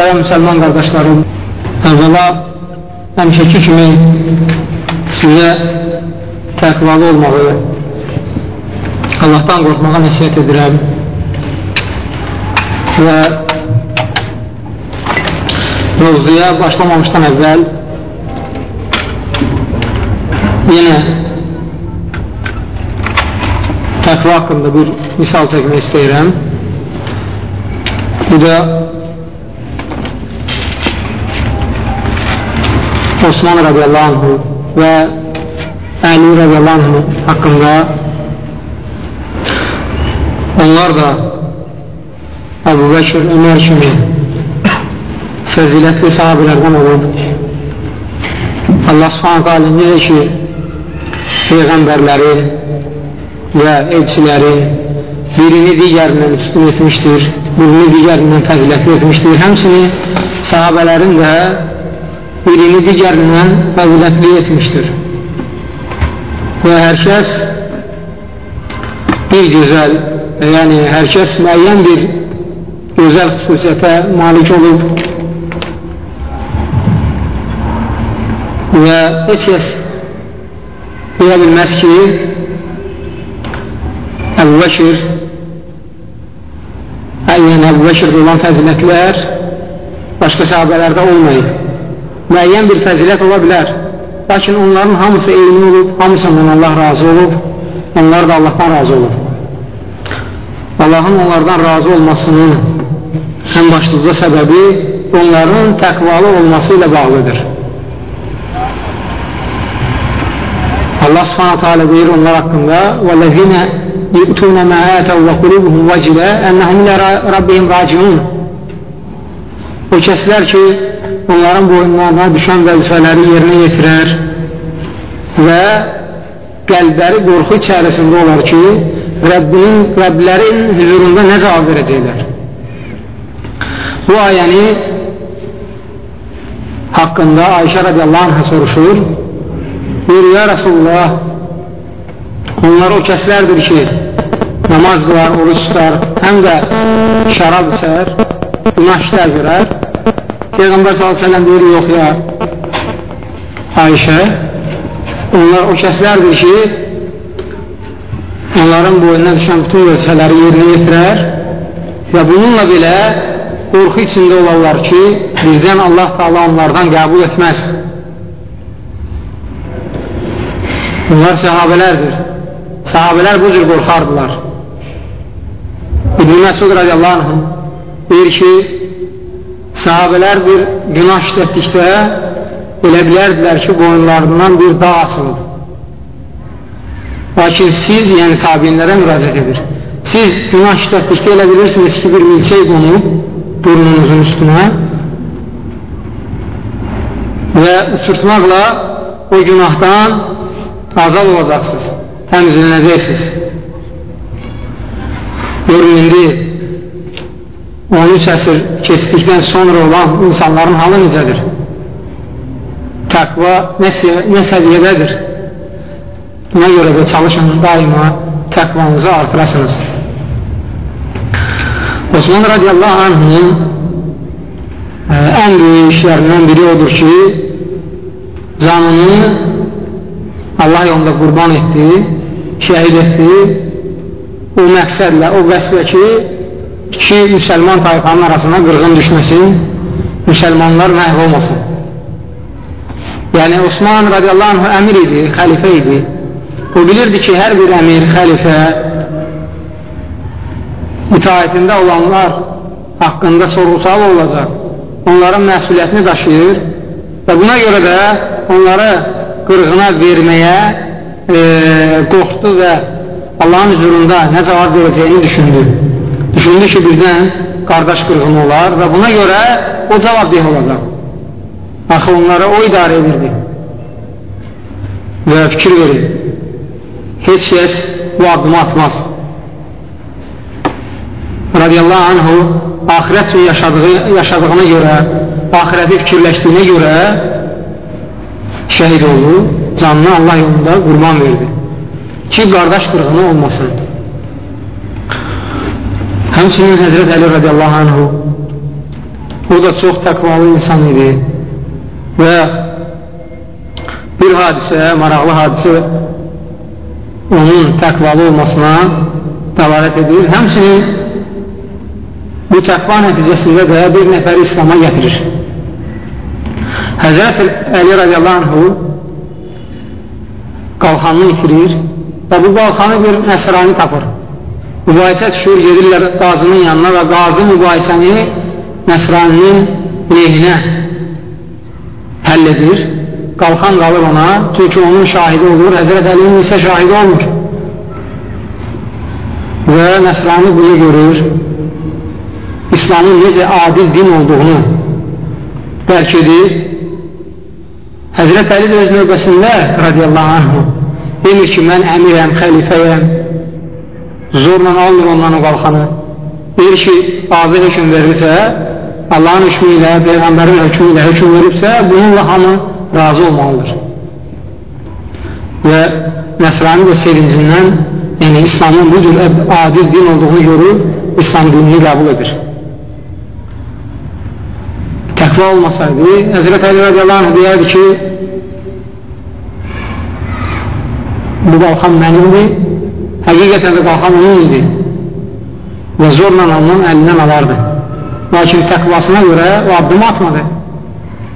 Muhterem müsəlman qardaşlarım, əvvəla həmişəki kimi sizə təqvalı olmağı, Allahdan qorxmağa nəsiyyət edirəm və mövzuya başlamamışdan əvvəl yenə təqva haqqında bir misal çəkmək istəyirəm. Bu da Osman radiyallahu anhu və Əli radiyallahu anhu haqqında onlar da Əbu Bəkir, Ömər kimi fəzilətli sahabilərdən olub. Allah subhanətə alə necə ki, Peyğəmbərləri və elçiləri birini digərindən üstün etmişdir, birini digərindən fəzilətli etmişdir. Həmsini sahabələrin də birini digərindən fəzilətli etmişdir. Və hər kəs bir gözəl, yəni hər kəs müəyyən bir gözəl xüsusiyyətə malik olub və heç kəs deyə bilməz ki, Əbu Bəkir yəni Əbu Bəkirdə olan fəzilətlər başqa sahabələrdə olmayıb Müəyyən bir fəzilət ola bilər. Lakin onların hamısı eyni olub, hamısından Allah razı olub, onlar da Allahdan razı olub. Allahın onlardan razı olmasının ən başlıca səbəbi onların təqvalı olması ilə bağlıdır. Allah subhanətə alə deyir onlar haqqında وَالَّذِينَ يُؤْتُونَ مَا آتَوْا وَقُلُوبُهُمْ وَجِلَا أَنَّهُمْ إِلَى رَبِّهِمْ راجعون O kəslər ki, onların boyunlarına düşən vəzifələri yerinə yetirər və qəlbləri qorxu içərisində olar ki, Rəbbinin, Rəblərin hüzurunda nə cavab verəcəklər? Bu ayəni haqqında Ayşə radiyallahu anhə soruşur Buyur, ya Rasulullah, onlar o kəslərdir ki, namaz qılar, oruç tutar, həm də şarab içər, günah işlər görər. Peyğəmbər s.ə.v deyir, yox ya, Ayşə, onlar o kəslərdir ki, onların boyuna düşən bütün vəzifələri yerinə yetirər və bununla belə qorxu içində olarlar ki, birdən Allah da onlardan qəbul etməz. Bunlar səhabələrdir. Səhabələr bu cür qorxardılar. İbn-i Məsud radiyallahu anh deyir ki, sahabələr bir günah işlətdikdə elə bilərdilər ki, boyunlarından bir dağ asılıb. Lakin siz, yəni tabinlərə müraciət edir. Siz günah işlətdikdə elə bilirsiniz ki, bir milçək qonub burnunuzun üstünə və uçurtmaqla o günahdan azad olacaqsınız, təmizlənəcəksiniz. Görün, indi 13 əsr keçdikdən sonra olan insanların halı necədir? Təqva nə, nə səviyyədədir? Buna görə də çalışın daima təqvanızı artırasınız. Osman radiyallahu anhın ə, ən böyük işlərindən biri odur ki, canını Allah yolunda qurban etdi, şəhid etdi, o məqsədlə, o vəsbə ki, iki müsəlman tayfanın arasına qırğın düşməsin, müsəlmanlar məhv olmasın. Yəni, Osman radiyallahu anh əmir idi, xəlifə idi. O bilirdi ki, hər bir əmir, xəlifə itaətində olanlar haqqında sorğu-sual olacaq. Onların məsuliyyətini daşıyır və buna görə də onları qırğına verməyə e, qorxdu və Allahın hüzurunda nə cavab verəcəyini düşündü. Düşündü ki, birdən qardaş qırğını olar və buna görə o cavabdeh olacaq. Axı onlara o idarə edirdi. Və fikir verir. Heç kəs bu addımı atmaz. Radiyallahu anhu ahirət yaşadığı, yaşadığına görə, ahirəti fikirləşdiyinə görə şəhid oldu, canını Allah yolunda qurban verdi. Ki, qardaş qırğını olmasın. Həmçinin Həzrət Əli radiyallahu anhu O da çox təqvalı insan idi və bir hadisə, maraqlı hadisə onun təqvalı olmasına dəlalət edir. Həmçinin bu təqva nəticəsində də bir nəfəri İslama gətirir. Həzrət Əli radiyallahu anhu qalxanını itirir və bu qalxanı bir nəsrani tapır. Mübahisə düşür, gedirlər qazının yanına və qazı mübahisəni nəsraninin lehinə həll edir. Qalxan qalır ona, çünki onun şahidi olur, Həzrət Əlinin isə şahidi olmur. Və nəsrani bunu görür, İslamın necə adil din olduğunu dərk edir. Həzrət Əli də öz növbəsində radiyallahu anhu demir ki, mən əmirəm, xəlifəyəm, zorla almır ondan o qalxanı. Deyir ki, azı hökum verirsə, Allahın hökmü ilə, Peyğəmbərin hökmü ilə hökum veribsə, bununla hamı razı olmalıdır. Və Nəsrani də sevincindən, yəni İslamın bu cür adil din olduğunu görür, İslam dinini qəbul edir. Təqva olmasaydı, Həzrət Əli radiyallahu anh deyərdi ki, bu qalxan mənimdir, həqiqətən də qalxan onun idi və zorla onun əlindən alardı. Lakin təqvasına görə o addım atmadı.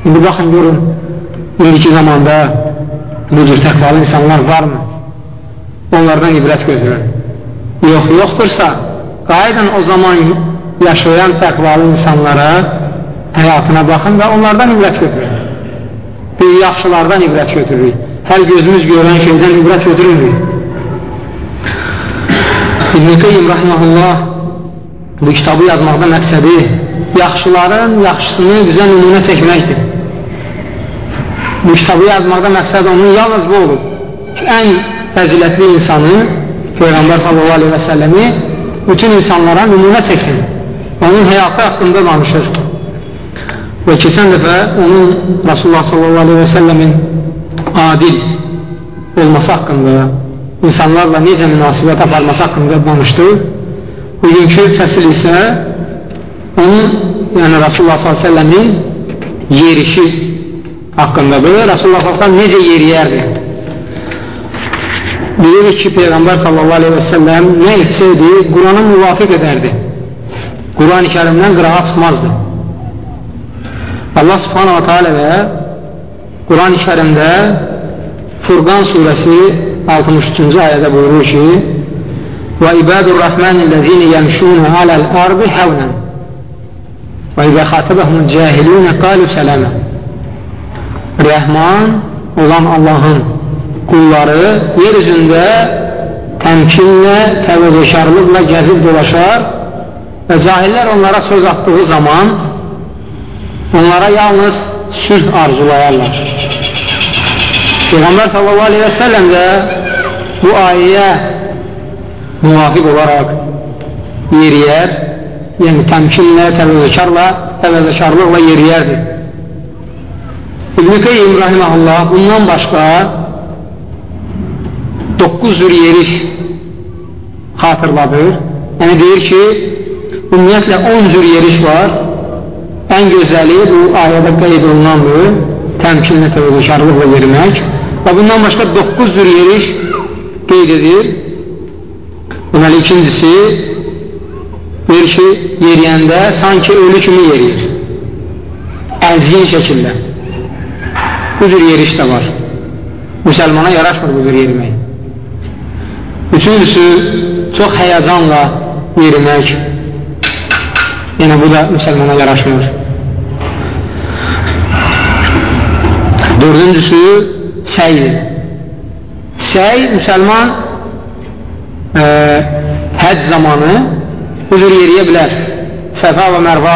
İndi baxın, görün, indiki zamanda bu cür təqvalı insanlar varmı? Onlardan ibrət götürür. Yox, yoxdursa, qayıdın o zaman yaşayan təqvalı insanlara həyatına baxın və onlardan ibrət götürün. Bir yaxşılardan ibrət götürürük. Hər gözümüz görən şeydən ibrət götürürük. İbn-i Qeym Rahmanullah bu kitabı yazmaqda məqsədi yaxşıların yaxşısını bizə nümunə çəkməkdir. Bu kitabı yazmaqda məqsəd onun yalnız bu olur ki, ən fəzilətli insanı Peyğəmbər sallallahu aleyhi və səlləmi bütün insanlara nümunə çəksin. Onun həyatı haqqında danışır. Və keçən dəfə onun Rasulullah sallallahu aleyhi və səlləmin adil olması haqqında insanlarla necə münasibət aparması haqqında danışdı. Bugünkü fəsil isə onun, yəni Rasulullah s.ə.v-in yerişi haqqındadır. Rasulullah s.ə.v necə yeriyərdi? Bilirik ki, Peyğəmbər s.ə.v nə etsəydi, Qurana müvafiq edərdi. Quran-ı kərimdən qırağa çıxmazdı. Allah subhanahu wa ta'ala və Quran-ı kərimdə Furqan surəsi 63-cü ayədə buyurur ki Və ibadur rəhməniləzini yəmşunə aləl-ardı həvnən və izə xatıbəhumul cahilunə qalu sələmə Rəhman olan Allahın qulları yer üzündə təmkinlə, təvəzzəkarlıqla gəzib dolaşar və cahillər onlara söz atdığı zaman onlara yalnız sülh arzulayarlar. Peyğəmbər sallallahu aleyhi və səlləm də bu ayəyə müvafiq olaraq yeriyər, yəni təmkinlə, təvəzzəkarla, təvəzzəkarlıqla yeriyərdir. İbn-i Qeym Rahiməhullah bundan başqa 9 cür yeriş xatırladır. Yəni deyir ki, ümumiyyətlə 10 cür yeriş var. Ən gözəli bu ayədə qeyd olunandır, təmkinlə təvəzzəkarlıqla yerimək. Və bundan başqa 9 cür yeriş qeyd edir. Deməli, ikincisi, deyir ki, yeriyəndə sanki ölü kimi yeriyir. Əzgin şəkildə. Bu cür yeriş də var. Müsəlmana yaraşmır bu cür yerimək. Üçüncüsü, çox həyəcanla yerimək. Yəni, bu da müsəlmana yaraşmır. Dördüncüsü, səydir. Səy, müsəlman e, həc zamanı bu cür yeriyə bilər. Səfa və Mərva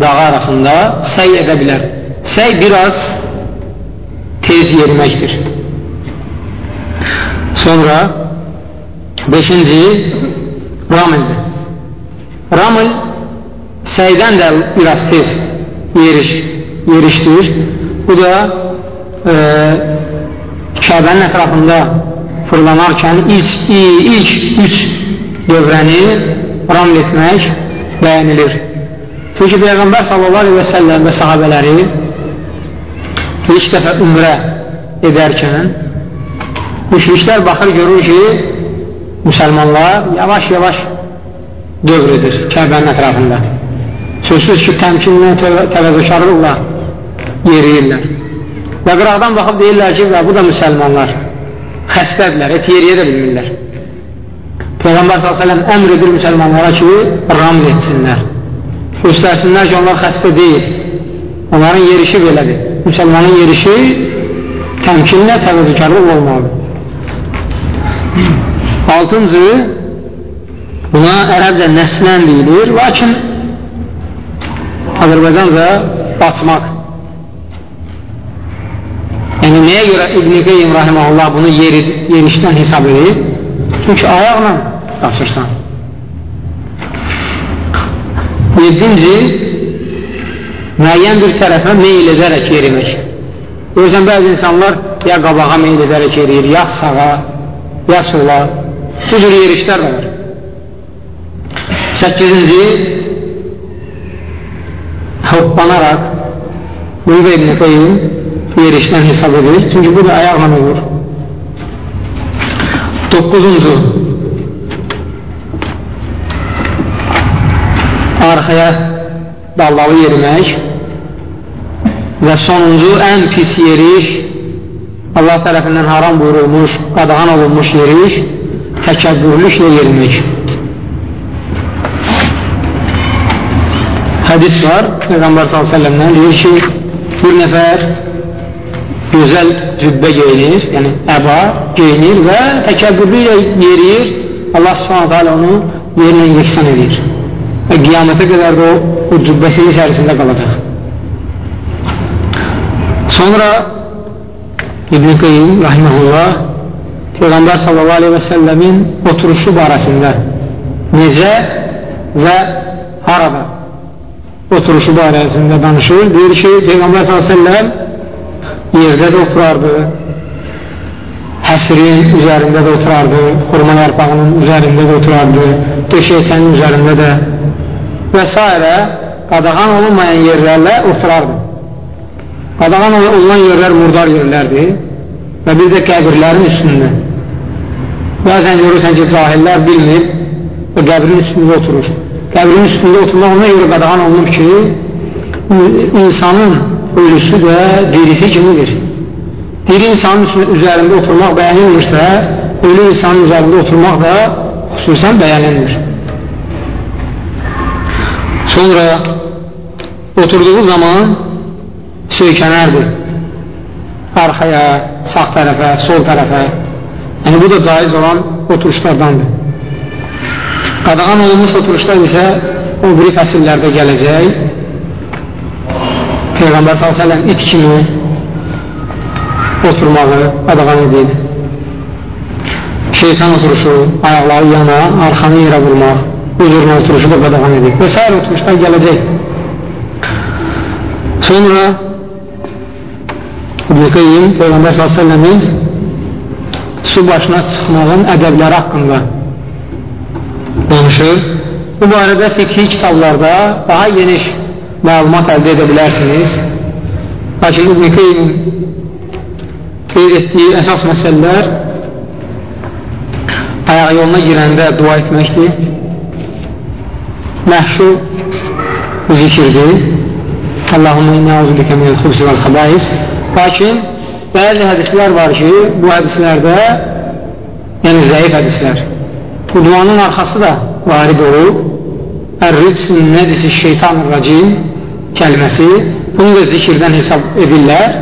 dağı arasında səy edə bilər. Səy biraz tez yeriməkdir. Sonra beşinci ramildir. Ramil səydən də biraz tez yeriş, yerişdir. Bu da e, Kəbənin ətrafında fırlanarkən ilk, ilk üç dövrəni raml etmək bəyənilir. Çünki Peyğəmbər sallallahu aleyhi və səlləm və sahabələri ilk dəfə ümrə edərkən müşriklər baxır, görür ki, müsəlmanlar yavaş-yavaş dövr edir Kəbənin ətrafında. Sözsüz ki, təmkinlə, təvəzzökarlıqla yeriyirlər. Və qıraqdan baxıb deyirlər ki, bu da müsəlmanlar xəstədirlər, et yeriyə də bilmirlər. Peyğəmbər s.ə.v əmr edir müsəlmanlara ki, raml etsinlər. Göstərsinlər ki, onlar xəstə deyil. Onların yerişi belədir. Müsəlmanın yerişi təmkinlə, təvəzzökarlıq olmalıdır. Altıncı, buna ərəbcə nəslən deyilir, lakin Azərbaycanca batmaq. Yəni, nəyə görə İbn-i Qeym Rahiməhullah bunu yeri, yerişdən hesab edir? Çünki ayaqla qaçırsan. Yedinci, müəyyən bir tərəfə meyil edərək yerimək. Görürsən, bəzi insanlar ya qabağa meyil edərək yeriyir, ya sağa, ya sola. Bu cür yerişlər də var. Səkkizinci, hoppanaraq, bunu da İbn-i Qeym yerişdən hesab edir. Çünki bu da ayaqla olur. Doqquzuncu, arxaya dallalı yerimək və sonuncu, ən pis yeriş Allah tərəfindən haram buyurulmuş, qadağan olunmuş yeriş təkəbbürlüklə yerimək. Hədis var, Peyğəmbər s.ə.v-dən deyir ki, bir nəfər gözəl cübbə geyinir, yəni əba geyinir və təkəbbürlü ilə yeriyir, Allah subhanətə alə onu yerinə yeksan edir. Və qiyamətə qədər də o, o cübbəsinin içərisində qalacaq. Sonra İbn-i Qeym, rahiməhullah, Peyğəmbər sallallahu aleyhi və səlləmin oturuşu barəsində necə və harada oturuşu barəsində danışır. Deyir ki, Peyğəmbər sallallahu aleyhi və səlləm yerdə də oturardı, həsirin üzərində də oturardı, xurma yarpağının üzərində də oturardı, döşəyçənin üzərində də və s. qadağan olunmayan yerlərlə oturardı. Qadağan olunan yerlər murdar yerlərdir və bir də qəbirlərin üstündə. Bəzən görürsən ki, cahillər bilmir və qəbrin üstündə oturur. Qəbrin üstündə oturmaq ona görə qadağan olunub ki, insanın ölüsü də dirisi kimidir. Diri insanın üzərində oturmaq bəyənilmirsə, ölü insanın üzərində oturmaq da xüsusən bəyənilmir. Sonra oturduğu zaman söykənərdir. Arxaya, sağ tərəfə, sol tərəfə. Yəni, bu da caiz olan oturuşlardandır. Qadağan olunmuş oturuşlar isə o biri fəsillərdə gələcək. Peyğəmbər s.ə.v it kimi oturmağı qadağan edir. Şeytan oturuşu, ayaqları yana, arxanı yerə vurmaq, üzrünə oturuşu da qadağan edir. Və s. oturuşlar gələcək. Sonra İbn-i Peyğəmbər s.ə.v-in su başına çıxmağın ədəbləri haqqında danışır. Bu barədə fikri kitablarda daha geniş məlumat əldə edə bilərsiniz. Lakin İbn-i Qeymin qeyd etdiyi əsas məsələlər ayaq yoluna girəndə dua etməkdir. Məhşur zikirdir. Allahumma inna uzubikə minəl xubsi vəl xəbais. Lakin bəzi hədislər var ki, bu hədislərdə yəni zəif hədislər. Bu duanın arxası da varid olub. Ər-ridsin nədisi şeytanir-racim kəlməsi, bunu da zikirdən hesab edirlər.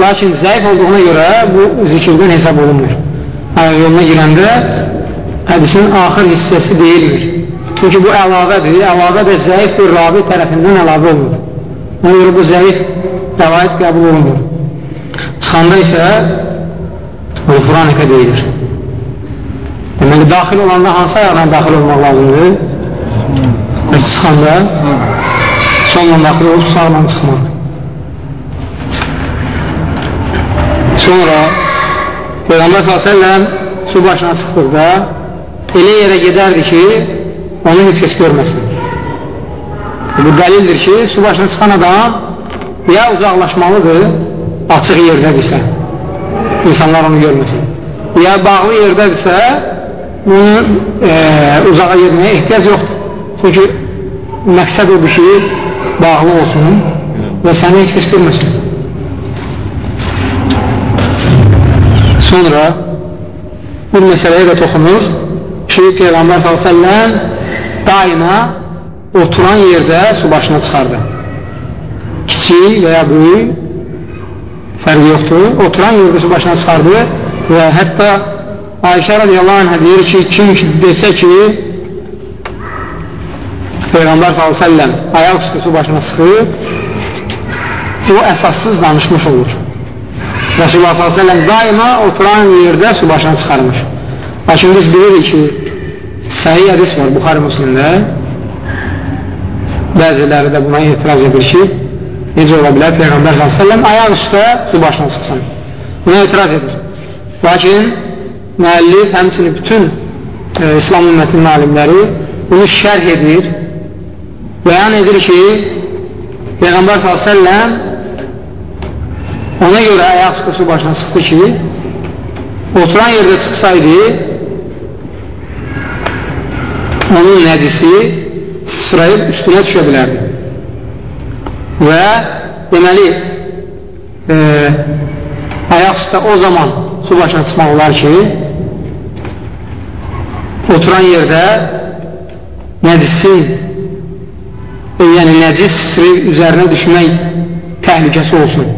Lakin zəif olduğuna görə bu zikirdən hesab olunmur. Ayaq yoluna girəndə hədisin axır hissəsi deyilmir. Çünki bu əlavədir, əlavə də zəif bir rabi tərəfindən əlavə olunur. Ona görə bu zəif rəvayət qəbul olunur. Çıxanda isə Qufranikə deyilir. Deməli, daxil olanda hansı ayaqla daxil olmaq lazımdır? Və çıxanda sonla daxil olub sağla çıxmaq. Sonra Peyğəmbər s.ə.v su başına çıxdıqda elə yerə gedərdi ki, onu heç kəs görməsin. Bu dəlildir ki, su başına çıxan adam ya uzaqlaşmalıdır, açıq yerdədirsə, insanlar onu görməsin. Ya bağlı yerdədirsə, bunu e, uzağa yerməyə ehtiyac yoxdur. Çünki məqsəd odur ki, bağlı olsun və səni heç kəs görməsin. Sonra bir məsələyə də toxunur ki, Peyğəmbər s.ə.v daima oturan yerdə su başına çıxardı. Kiçik və ya böyük fərqi yoxdur. Oturan yerdə su başına çıxardı və hətta Ayşə radiyallahu anh deyir ki, kim ki desə ki Peyğəmbər s.ə.v ayaq üstü su başına sıxıb o əsassız danışmış olur. Resulullah s.ə.v daima oturan yerdə su başına çıxarmış. Lakin biz bilirik ki, səhiyyə hədis var Buxarı Müslimdə. Bəziləri də buna etiraz edir ki, necə ola bilər Peyğəmbər s.ə.v ayaq üstə su başına çıxsın. Buna etiraz edir. Lakin müəllif həmçinin bütün e, İslam ümmətinin alimləri bunu şərh edir, bəyan edir ki, Peyğəmbər s.ə.v Ona görə ayaq üstə su başına çıxdı ki, oturan yerdə çıxsaydı, onun nədisi sırayıb üstünə düşə bilərdi. Və deməli, e, ayaq üstə o zaman su başına çıxmaq olar ki, oturan yerdə nəcisin, e, yəni nəcis üzərinə düşmək təhlükəsi olsun.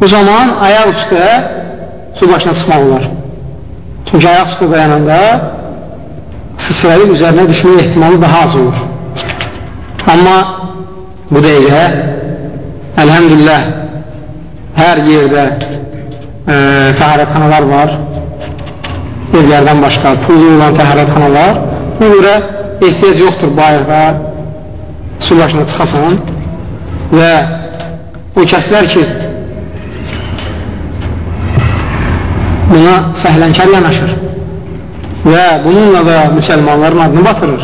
Bu zaman ayaq üstə su başına çıxmaq olar. Çünki ayaq üstə dayananda sıçrayıb üzərinə düşmək ehtimalı daha az olur. Amma bu dəqiqə əlhəmdülillah hər yerdə e, təharətxanalar var. Evlərdən başqa pullu olan təharətxanalar. Buna görə ehtiyac yoxdur bayırda su başına çıxasan və o kəslər ki buna səhlənkar yanaşır və bununla da müsəlmanların adını batırır.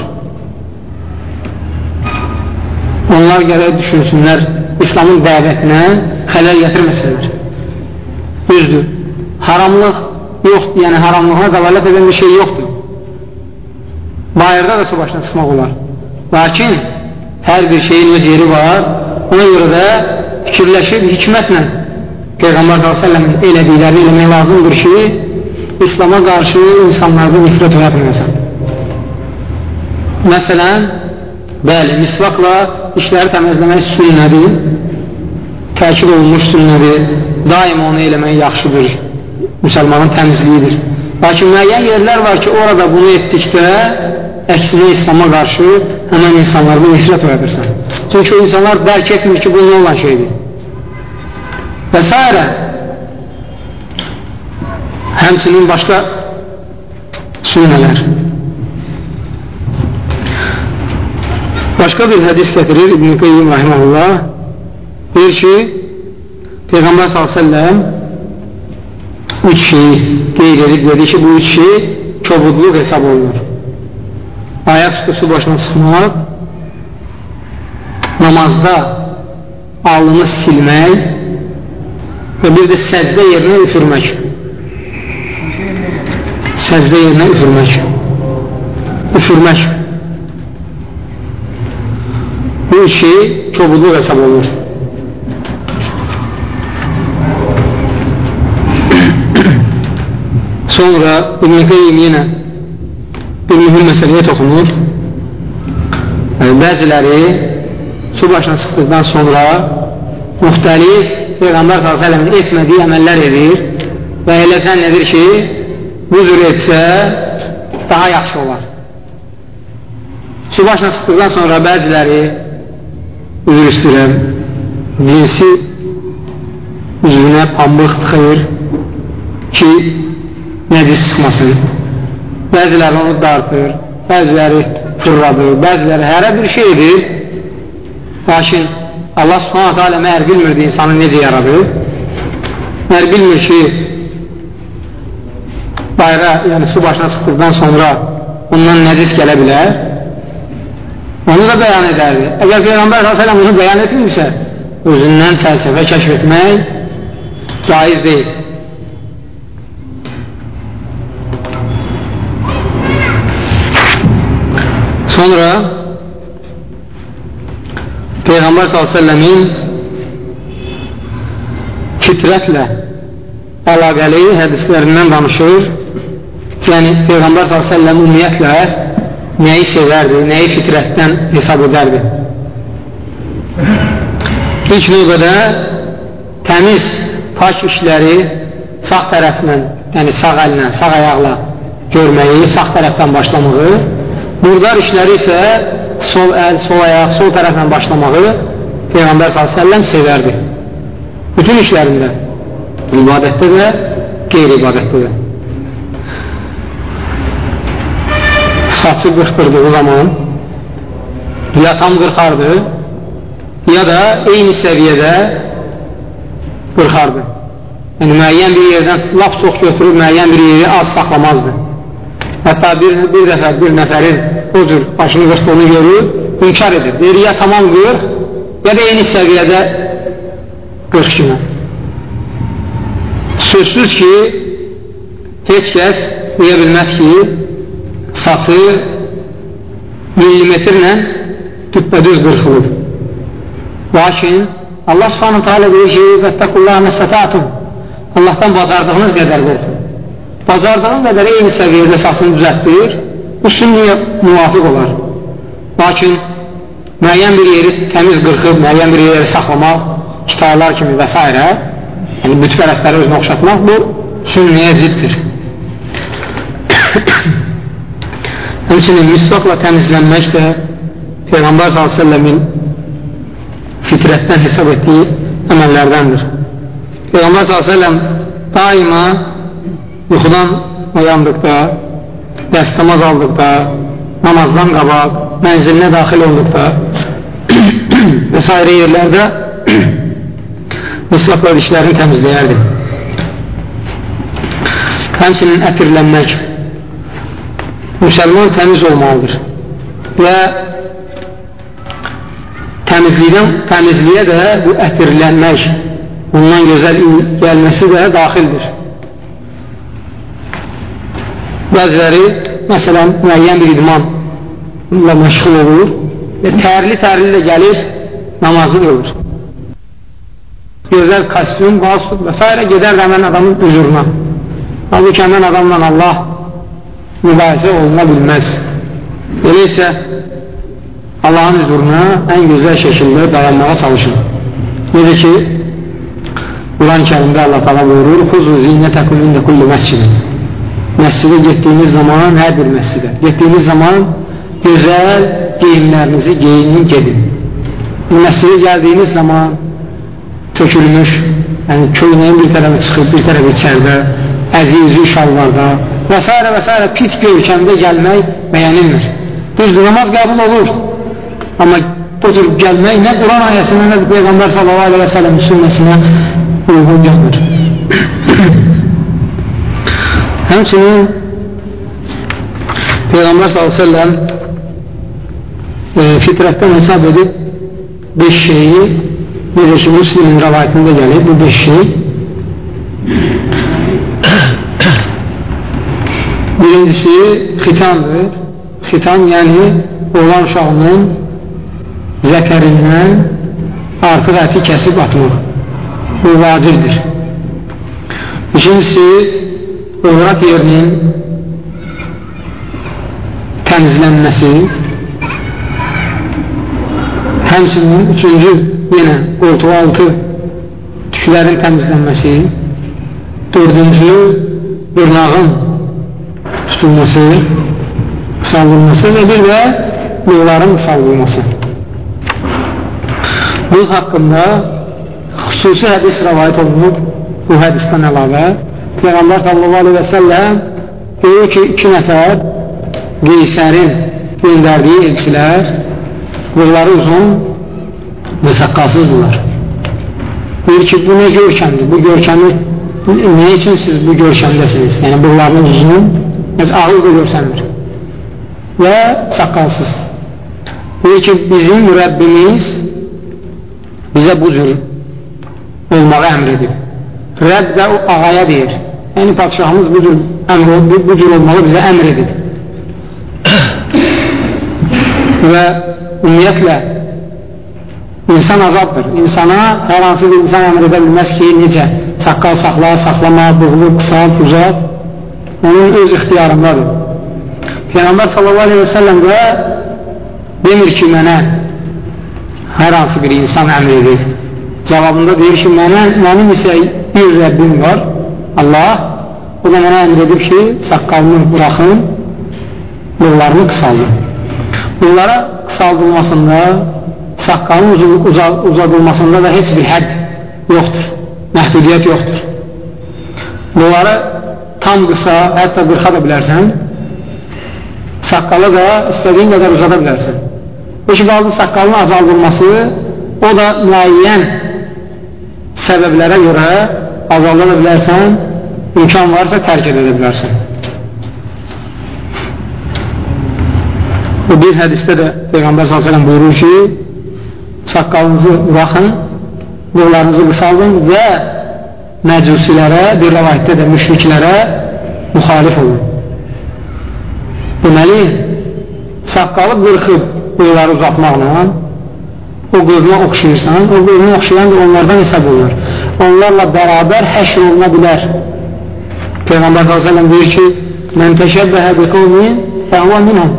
Onlar gərək düşünsünlər, İslamın dəvətinə xələl gətirməsinlər. Düzdür, haramlıq yoxdur, yəni haramlığa qavalət edən bir şey yoxdur. Bayırda da su başına çıxmaq olar. Lakin hər bir şeyin öz yeri var, ona görə də fikirləşib hikmətlə Peyğəmbər s.ə.v-in elədiklərini eləmək lazımdır ki, İslama qarşı insanlarda nifrət oyatmayasın. Məsələn, bəli, misvaqla işləri təməzləmək sünnədir, təkid olunmuş sünnədir, daim onu eləmək yaxşıdır, müsəlmanın təmizliyidir. Lakin müəyyən yerlər var ki, orada bunu etdikdə, əksinə İslama qarşı həmən insanlarda nifrət oyadırsan. Çünki o insanlar dərk etmir ki, bu nə olan şeydir və s. Həmçinin başqa sünnələr. Başqa bir hədis gətirir İbn-i Qeyyim Rahiməhullah deyir ki Peyğəmbər s.ə.v üç şeyi qeyd edib dedi ki bu üç şey kobudluq hesab olunur. Ayaq üstü su başına sıxmaq namazda alnını silmək və bir də səcdə yerinə üfürmək. Səcdə yerinə üfürmək. Üfürmək. Bu şey kobudluq hesab olunur. Sonra İbn-i Qeym yenə mühüm məsələyə toxunur. Bəziləri su başına çıxdıqdan sonra müxtəlif Peyğəmbər s.ə.v-in etmədiyi əməllər edir və elə zənn edir ki, bu cür etsə daha yaxşı olar. Su başına çıxdıqdan sonra bəziləri üzr istəyirəm, cinsi üzvünə pambıq tıxıyır ki, nəcis çıxmasın. Bəziləri onu dartır, bəziləri fırladır, bəziləri hərə bir şey edir. Lakin Allah subhanətə alə məhər bilmirdi insanı necə yaradır. Məhər bilmir ki, bayra, yəni su başına çıxdıqdan sonra ondan nəcis gələ bilər. onu da bəyan edərdi. Əgər Peyğəmbər s.ə.v onu bəyan etmirsə, özündən fəlsəfə kəşf etmək caiz deyil. Sonra Peyğəmbər s.ə.v-in fitrətlə əlaqəli hədislərindən danışır. Yəni, Peyğəmbər s.ə.v ümumiyyətlə nəyi sevərdi, nəyi fitrətdən hesab edərdi. İlk növbədə təmiz, pak işləri sağ tərəflə, yəni sağ əllə, sağ ayaqla görməyi, sağ tərəfdən başlamağı, murdar işləri isə sol əl, sol ayaq, sol tərəflə başlamağı Peyğəmbər s.ə.v sevərdi. Bütün işlərində, ibadətdə və qeyri-ibadətdə də. Saçı qırxdırdığı zaman ya tam qırxardı, ya da eyni səviyyədə qırxardı. Yəni, müəyyən bir yerdən laf çox götürüb, müəyyən bir yeri az saxlamazdı. Hətta bir, bir dəfə bir nəfərin o cür başını qırxdığını görür, inkar edir. Deyir, ya tamam qırx, ya da eyni səviyyədə qırx kimi. Sözsüz ki, heç kəs deyə bilməz ki, saçı millimetrlə düppədüz qırxılır. Lakin Allah subhanahu teala deyir ki, Vəttəqullaha məstətətum Allahdan bacardığınız qədər qorxun. Bacardığın qədər eyni səviyyədə saçını düzətdir, bu sünniyə müvafiq olar. Lakin müəyyən bir yeri təmiz qırxıb, müəyyən bir yeri saxlamaq, kitarlar kimi və s. yəni bütpərəstləri özünə oxşatmaq bu sünniyə ziddir. Həmçinin misvaqla təmizlənmək də Peyğəmbər s.ə.v-in fitrətdən hesab etdiyi əməllərdəndir. Peyğəmbər s.ə.v daima yuxudan oyandıqda, dəstəmaz aldıqda, namazdan qabaq, mənzilinə daxil olduqda və s. yerlərdə mislaqla dişlərini təmizləyərdi. Həmçinin ətirlənmək müsəlman təmiz olmalıdır və təmizlikdən təmizliyə də bu ətirlənmək, ondan gözəl gəlməsi də daxildir. Bəziləri, məsələn, müəyyən bir idmanla məşğul olur və tərli-tərli də gəlir, namazını olur. Gözəl kostyum, qalsud və s. gedər həmən adamın üzruna. Halbuki həmən adamla Allah mübahisə oluna bilməz. Elə isə Allahın hüzuruna ən gözəl şəkildə dayanmağa çalışın. Necə ki, Quran kərimdə Allah tala buyurur, Xuzu zinətəkum ində kulli məscidin. Məscidə getdiyiniz zaman, hər bir məscidə, getdiyiniz zaman gözəl geyimlərinizi geyinin gedin. Məscidə gəldiyiniz zaman tökülmüş, yəni köynəyin bir tərəfi çıxıb, bir tərəfi içərdə, əzizi şallarda və s. və s. pis görkəmdə gəlmək bəyənilmir. Düzdür, namaz qəbul olur. Amma bu cür gəlmək nə Quran ayəsinə, nə Peyğəmbər sallallahu aleyhi və sələm sünnəsinə uyğun gəlmir. Həmçinin Peyğəmbər sallallahu aleyhi və səlləm e, fitrətdən hesab edib beş şeyi necə ki Müslimin rəvayətində gəlir bu beş şey birincisi xitandır xitan yəni oğlan uşağının zəkərindən artıq əti kəsib atmaq. Bu vacibdir. İkincisi, övrət yerinin təmizlənməsi, həmsinin üçüncü yenə qoltuq altı tüklərin təmizlənməsi, dördüncü dırnağın tutulması, sallınması və bir də yolların sallınması. Bu haqqında xüsusi hədis rəvayət olunub bu hədisdən əlavə Peyğəmbər sallallahu aleyhi və səlləm deyir ki, iki nəfər Qeysərin göndərdiyi elçilər qızları uzun və saqqalsızdırlar. Deyir ki, bu nə görkəmdir? Bu görkəmi nə üçün siz bu görkəmdəsiniz? Yəni, bığlarınız uzun, heç ağıl da görsənmir və saqqalsız. deyir ki, bizim Rəbbimiz bizə bu cür olmağı əmr edib. Rəbb də o ağaya deyir. Yəni, padişahımız bu cür, əmr, bu cür olmalı bizə əmr edib. Və ümumiyyətlə, insan azaddır. İnsana hər hansı bir insan əmr edə bilməz ki, necə çaqqal saxla, saxlama, bığlı, qısalt, uzat, onun öz ixtiyarındadır. Peyğəmbər sallallahu aleyhi və səlləm də demir ki, mənə hər hansı bir insan əmr edir. Cavabında deyir ki, mənə, mənim isə bir Rəbbim var, Allah, o da mənə əmr edib ki, saqqalını buraxın, bığlarını qısaldın. Bunlara qısaldılmasında, saqqalın uzadılmasında da heç bir hədd yoxdur, məhdudiyyət yoxdur. Bunları tam qısa, hətta qırxa da bilərsən, saqqalı da istədiyin qədər uzada bilərsən. O ki, qaldı saqqalın azaldılması, o da müəyyən səbəblərə görə azalda bilərsən, imkan varsa tərk edə bilərsən. Bu bir hədisdə də Peyğəmbər s.ə.v buyurur ki, saqqalınızı buraxın, qollarınızı qısaldın və məcusilərə, bir rəvayətdə də müşriklərə müxalif olun. Deməli, saqqalı qırxıb qolları uzatmaqla o qövmə oxşayırsan, o qövmə oxşayan da onlardan hesab olunur. Onlarla bərabər həşr oluna bilər. Peyğəmbər s.ə.v deyir ki, Mən təşəbbəhə bi qovmin fəhvə minəm.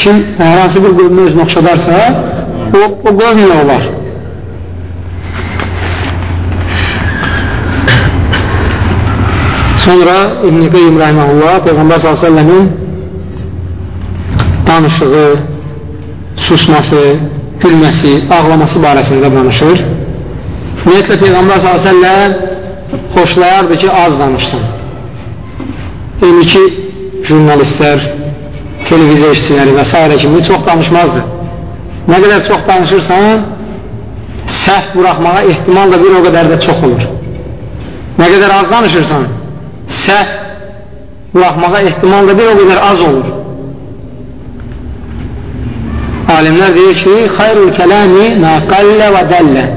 Kim hər hansı bir qövmə özünü oxşadarsa, o, o qövmlə olar. Sonra İbn-i Qeym Rəhməhullah Peyğəmbər s.ə.v-in danışığı, susması, gülməsi, ağlaması barəsində danışır. Ümumiyyətlə Peyğəmbər s.ə.v xoşlayardı ki, az danışsın. İndiki jurnalistlər, televiziya işçiləri və s. kimi çox danışmazdı. Nə qədər çox danışırsan, səhv buraxmağa ehtimal da bir o qədər də çox olur. Nə qədər az danışırsan, səhv buraxmağa ehtimal da bir o qədər az olur. Alimlər deyir ki, xayrul kələmi naqallə və dəllə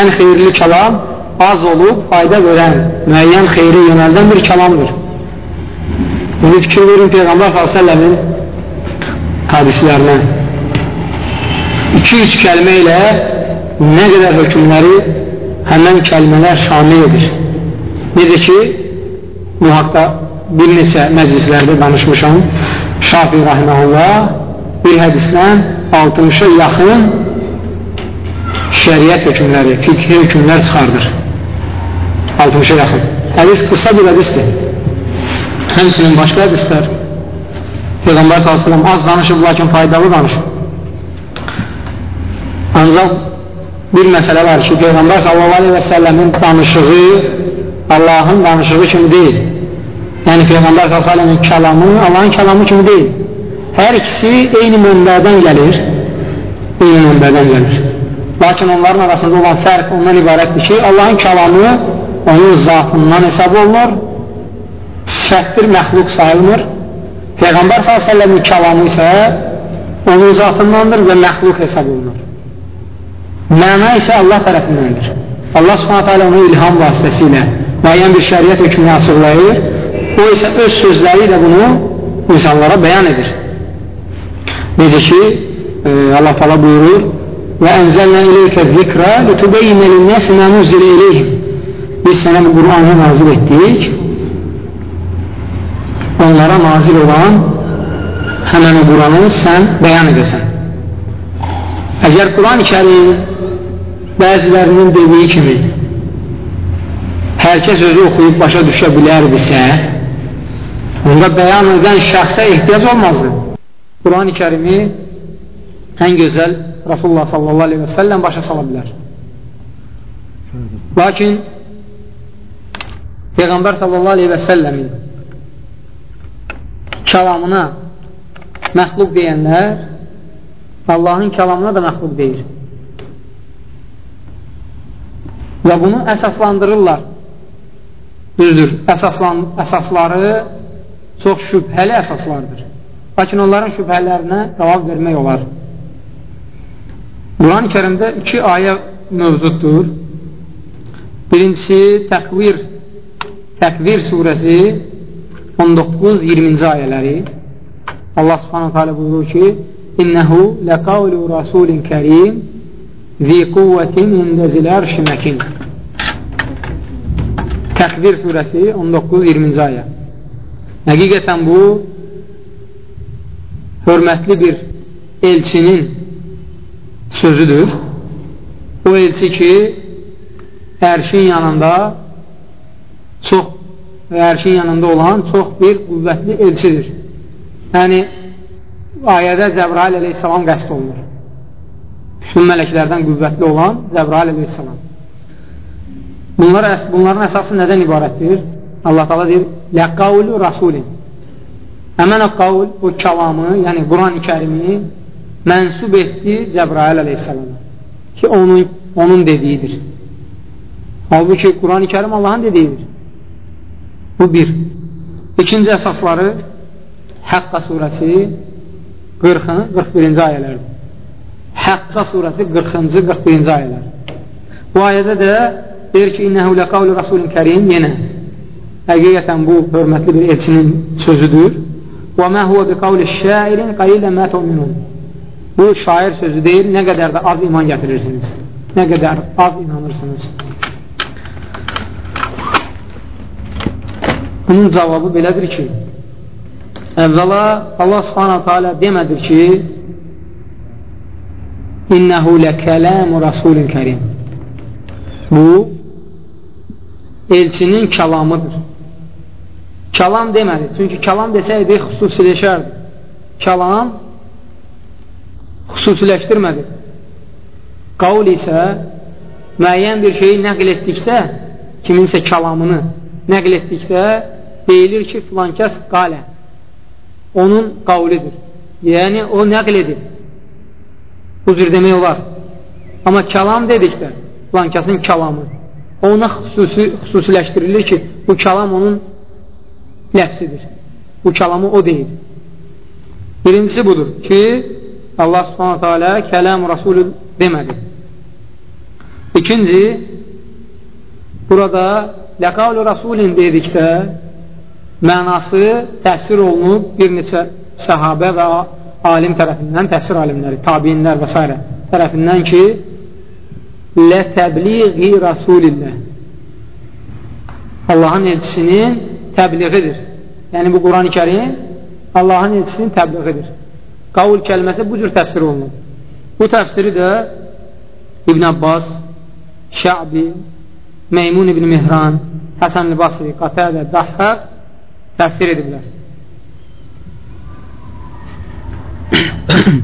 ən xeyirli kəlam az olub, fayda verən, müəyyən xeyri yönəldən bir kəlamdır. Bunu fikir verin Peyğəmbər s.ə.v-in hadislərinə. İki-üç kəlmə ilə nə qədər hökmləri həmən kəlmələr şamil edir. Necə ki, bu haqda bir neçə məclislərdə danışmışam. Şafi Rahiməhullah bir hədisdən 60-a yaxın şəriət hökmləri, fiqhi hökmlər çıxardır. 60-a yaxın. Hədis qısa bir hədisdir. Həmçinin başqa hədislər Peyğəmbər s.ə.v az danışıb, lakin faydalı danışıb. Ancaq bir məsələ var ki, Peyğəmbər s.ə.v-in danışığı Allahın danışığı kimi deyil. Yəni Peyğəmbər s.ə.v-in kəlamı Allahın kəlamı kimi deyil. Hər ikisi eyni mənbədən gəlir, eyni mənbədən gəlir. Lakin onların arasında olan fərq ondan ibarətdir ki, Allahın kəlamı onun zatından hesab olunur, sifətdir, məxluq sayılmır. Peyğəmbər s.ə.v-in kəlamı isə onun zatındandır və məxluq hesab olunur. Məna isə Allah tərəfindəndir. Allah alə onu ilham vasitəsilə müəyyən bir şəriət hökmünü açıqlayır, o isə öz sözləri ilə bunu insanlara bəyan edir. Necə ki, e, Allah tala buyurur, və ənzəlnə iləykə zikrə lütübeyyinə linnəsi mə nuzilə iləyhim. Biz sənə bu Qur'anı nazil etdik, onlara nazil olan həmən Quranı sən bəyan edəsən. Əgər Quran-ı kərim bəzilərinin dediyi kimi hər kəs özü oxuyub başa düşə bilərdisə, onda bəyan edən şəxsə ehtiyac olmazdı. Quran-ı kərimi ən gözəl Rasulullah sallallahu aleyhi və səlləm başa sala bilər. Lakin Peyğəmbər sallallahu aleyhi və səlləmin kəlamına məxluq deyənlər Allahın kəlamına da məxluq deyir. Və bunu əsaslandırırlar. Düzdür, əsaslan, əsasları çox şübhəli əsaslardır. Lakin onların şübhələrinə cavab vermək olar. Quran-ı kərimdə iki ayə mövcuddur. Birincisi Təkvir Təkvir surəsi 19-20-ci ayələri Allah subhanahu teala buyurur ki İnnəhu ləqavlu rasulin kərim zi quvvətin indəzil ərşi məkin Təkvir surəsi 19-20-ci ayə Həqiqətən bu hörmətli bir elçinin sözüdür. O elçi ki, ərşin yanında çox ərşin yanında olan çox bir qüvvətli elçidir. Yəni, ayədə Cəbrail əleyhissalam qəst olunur. Bütün mələklərdən qüvvətli olan Cəbrail əleyhissalam. Bunlar, bunların əsası nədən ibarətdir? Allah qala deyir, ləqqavlu rasulin. Həmən o qavl, o kəlamı, yəni Quran-ı kərimi mənsub etdi Cəbrail əleyhissalama ki, onun, onun dediyidir. Halbuki Quran-ı kərim Allahın dediyidir. Bu bir. İkinci əsasları Həqqa surəsi 40 41-ci ayələrdir. Həqqa surəsi 40-cı 41-ci ayələr. Bu ayədə də deyir ki, İnnəhu ləqavlu rasulun kərim yenə həqiqətən bu hörmətli bir elçinin sözüdür. Və mə huvə bi qavli şairin qalilə mə tu'minun. Bu şair sözü deyil, nə qədər də az iman gətirirsiniz. Nə qədər az inanırsınız. Bunun cavabı belədir ki, əvvəla Allah subhanahu teala demədir ki, İnnəhu ləkələmu rasulun kərim. Bu, elçinin kəlamıdır. Kəlam demədi. Çünki kəlam desəydi, xüsusiləşərdi. Kəlam xüsusiləşdirmədi. Qavl isə müəyyən bir şeyi nəql etdikdə, kiminsə kəlamını nəql etdikdə deyilir ki, filankəs qalə. Onun qavlidir. Yəni, o nəql edir. Bu cür demək olar. Amma kəlam dedikdə, filankəsin kəlamı, ona xüsusi, xüsusiləşdirilir ki, bu kəlam onun ləfsidir. Bu kəlamı o deyil. Birincisi budur ki, Allah subhanətə alə kələm Rasulü demədi. İkinci, burada ləqavlu Rasulin dedikdə mənası təfsir olunub bir neçə səhabə və alim tərəfindən, təfsir alimləri, tabinlər və s. tərəfindən ki, lətəbliği Rasulillah Allahın elçisinin təbliğidir. Yəni, bu Quran-ı kərim Allahın elçisinin təbliğidir. Qavul kəlməsi bu cür təfsir olunur. Bu təfsiri də İbn Abbas, Şəbi, Meymun İbn Mihran, Həsən Basri, Qatədə, Dahhaq təfsir ediblər.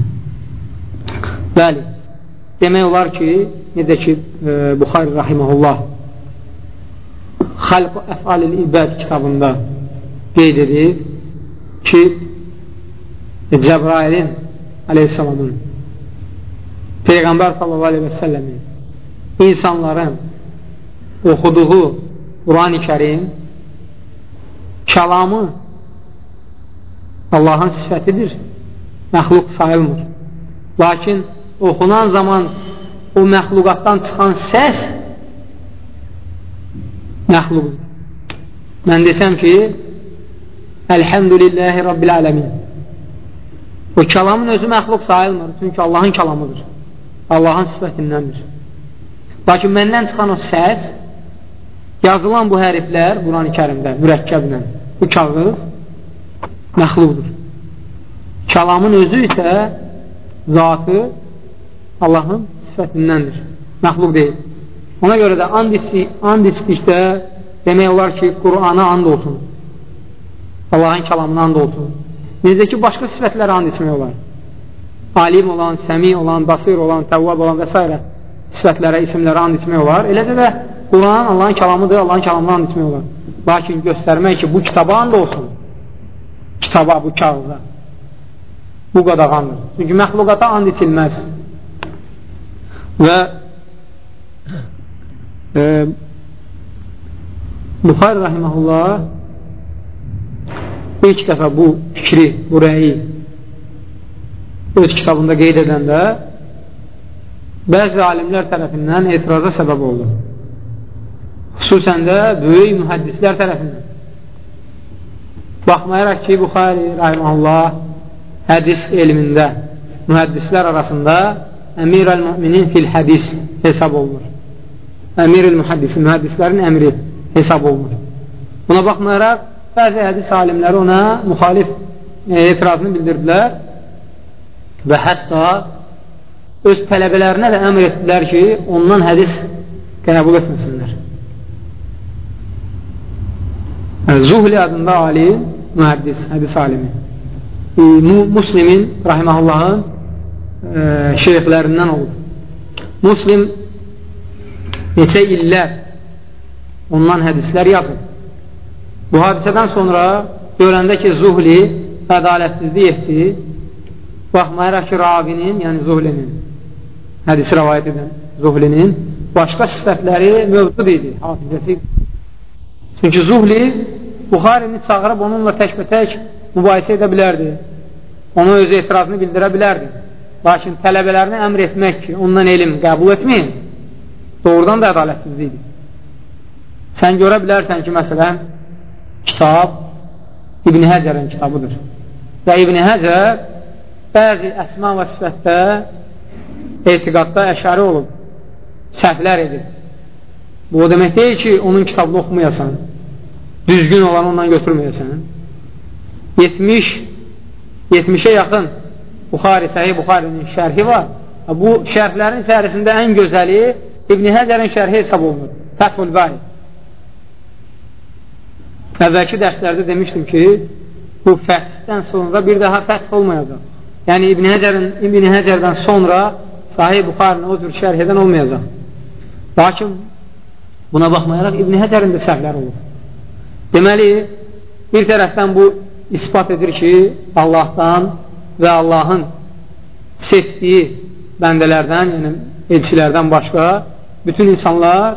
Bəli, demək olar ki, necə ki, e, Buxari Rahiməhullah Xalq Əfalil İbəd kitabında qeyd edir ki, Cəbrailin aleyhissalamın Peyğəmbər sallallahu aleyhi və səlləmin insanların oxuduğu Quran-ı kərim kəlamı Allahın sifətidir, məxluq sayılmır. Lakin oxunan zaman o məxluqatdan çıxan səs məxluqdur. Mən desəm ki, Əlhəmdülilləhi Rabbil aləmin O kəlamın özü məxluq sayılmır, çünki Allahın kəlamıdır. Allahın sifətindəndir. Lakin məndən çıxan o səs, yazılan bu hərflər Quran-ı kərimdə, mürəkkəblə, bu kağız məxluqdur. Kəlamın özü isə zatı Allahın sifətindəndir. Məxluq deyil. Ona görə də and, istikdə demək olar ki, Qurana and olsun. Allahın kəlamına and olsun. Necə ki, başqa sifətlərə and içmək olar. Alim olan, səmi olan, basir olan, təvvab olan və s. sifətlərə, isimlərə and içmək olar. Eləcə də Quran Allahın kəlamıdır, Allahın kəlamına and içmək olar. Lakin göstərmək ki, bu kitaba and olsun. Kitaba, bu kağıza. Bu qadağandır. Çünki məxluqata and içilməz. Və e, Buxar Rahiməhullah ilk dəfə bu fikri, bu rəyi öz kitabında qeyd edəndə bəzi alimlər tərəfindən etiraza səbəb oldu. Xüsusən də böyük mühəddislər tərəfindən. Baxmayaraq ki, Buxari, rahiməhullah, hədis elmində mühəddislər arasında əmir əl-müminin fil hədis hesab olunur. Əmir el-mühəddisi, mühəddislərin əmri hesab olunur. Buna baxmayaraq, bəzi hədis alimləri ona müxalif e, etirazını bildirdilər və hətta öz tələbələrinə də əmr etdilər ki, ondan hədis qəbul etməsinlər. Zuhli adında alim, mühəddis, hədis alimi. Muslimin, rahiməhullahın e, şeyxlərindən olub. Muslim neçə illər ondan hədislər yazıb. Bu hadisədən sonra görəndə ki, Zuhli ədalətsizlik etdi, baxmayaraq ki, ravinin, yəni Zuhlinin, hədisi rəvayət edən Zuhlinin başqa sifətləri mövcud idi, hafizəsi. Çünki Zuhli Buxarini çağırıb onunla təkbətək mübahisə edə bilərdi. Onu öz etirazını bildirə bilərdi. Lakin tələbələrini əmr etmək ki, ondan elm qəbul etməyin, doğrudan da ədalətsizlikdir. Sən görə bilərsən ki, məsələn, kitab İbn Həcərin kitabıdır. Və İbn Həcər bəzi əsma və sifətdə etiqadda əşari olub, səhvlər edib. Bu o demək deyil ki, onun kitabını oxumayasan, düzgün olan ondan götürməyəsən. 70 70-ə yaxın Buxari, Səhih Buxarinin şərhi var. Bu şərhlərin içərisində ən gözəli İbn Həcərin şərhi hesab olunur. Fəthul Bari. Əvvəlki dərslərdə demişdim ki, bu fəthdən sonra bir daha fəth olmayacaq. Yəni İbn Həcərin İbn Həcərdən sonra Sahih Buxarinin o tür şərh edən olmayacaq. Lakin buna baxmayaraq İbn Həcərin də səhvlər olur. Deməli, bir tərəfdən bu ispat edir ki, Allahdan və Allahın seçdiyi bəndələrdən, yəni elçilərdən başqa bütün insanlar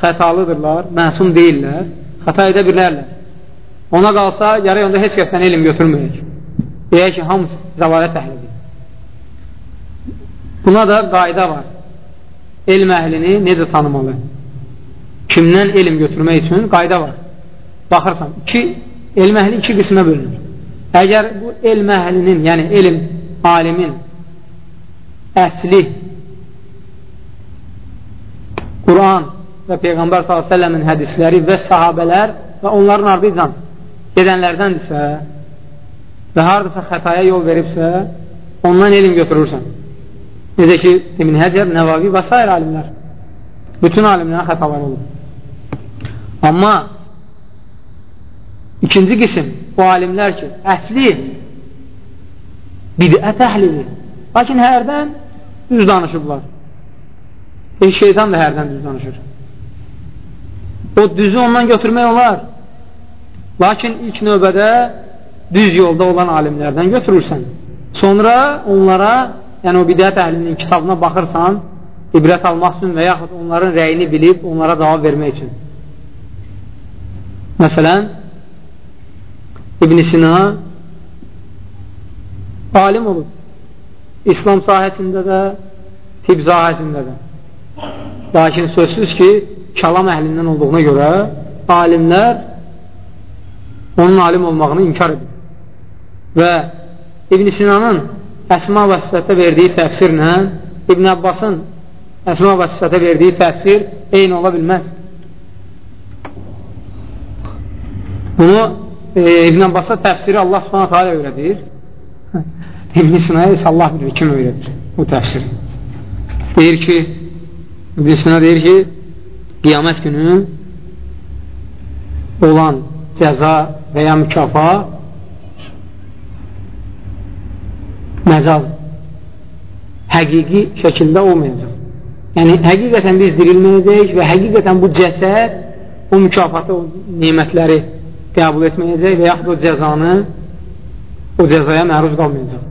xətalıdırlar, məsum deyirlər, xəta edə bilərlər. Ona qalsa, yarı onda heç kəsdən elm götürməyək. Deyək ki, hamısı zəvalət əhlidir. Buna da qayda var. Elm əhlini necə tanımalı? Kimdən elm götürmək üçün qayda var. Baxırsan, iki, elm əhli iki qismə bölünür. Əgər bu elm əhlinin, yəni elm alimin əsli Quran və Peyğəmbər s.ə.v-in hədisləri və sahabələr və onların ardıycan gedənlərdəndirsə və haradasa xətaya yol veribsə, ondan elm götürürsən. Necə ki, İbn Həcər, Nəvavi və s. alimlər. Bütün alimlərə xətalar olur. Amma ikinci qisim bu alimlər ki, əhli bidət əhlidir. Lakin hərdən düz danışıblar. E, şeytan da hərdən düz danışır. O düzü ondan götürmək olar. Lakin ilk növbədə düz yolda olan alimlərdən götürürsən. Sonra onlara, yəni o bidət əhlinin kitabına baxırsan, ibrət almaq üçün və yaxud onların rəyini bilib onlara cavab vermək üçün. Məsələn, İbn Sina alim olub. İslam sahəsində də, tib sahəsində də. Lakin sözsüz ki, kəlam əhlindən olduğuna görə alimlər onun alim olmağını inkar edir. Və İbn Sinanın əsma və sifətə verdiyi təfsirlə İbn Abbasın əsma və sifətə verdiyi təfsir eyni ola bilməz. Bunu e, İbn Abbas'a təfsiri Allah subhanətə alə öyrədir. İbn Sinaya isə Allah bilir kim öyrədir bu təfsiri. Deyir ki, İbn Sina deyir ki, qiyamət günü olan cəza və ya mükafat məcaz həqiqi şəkildə olmayacaq. Yəni, həqiqətən biz dirilməyəcəyik və həqiqətən bu cəsəd o mükafatı, o nimətləri qəbul etməyəcək və yaxud o cəzanı o cəzaya məruz qalmayacaq.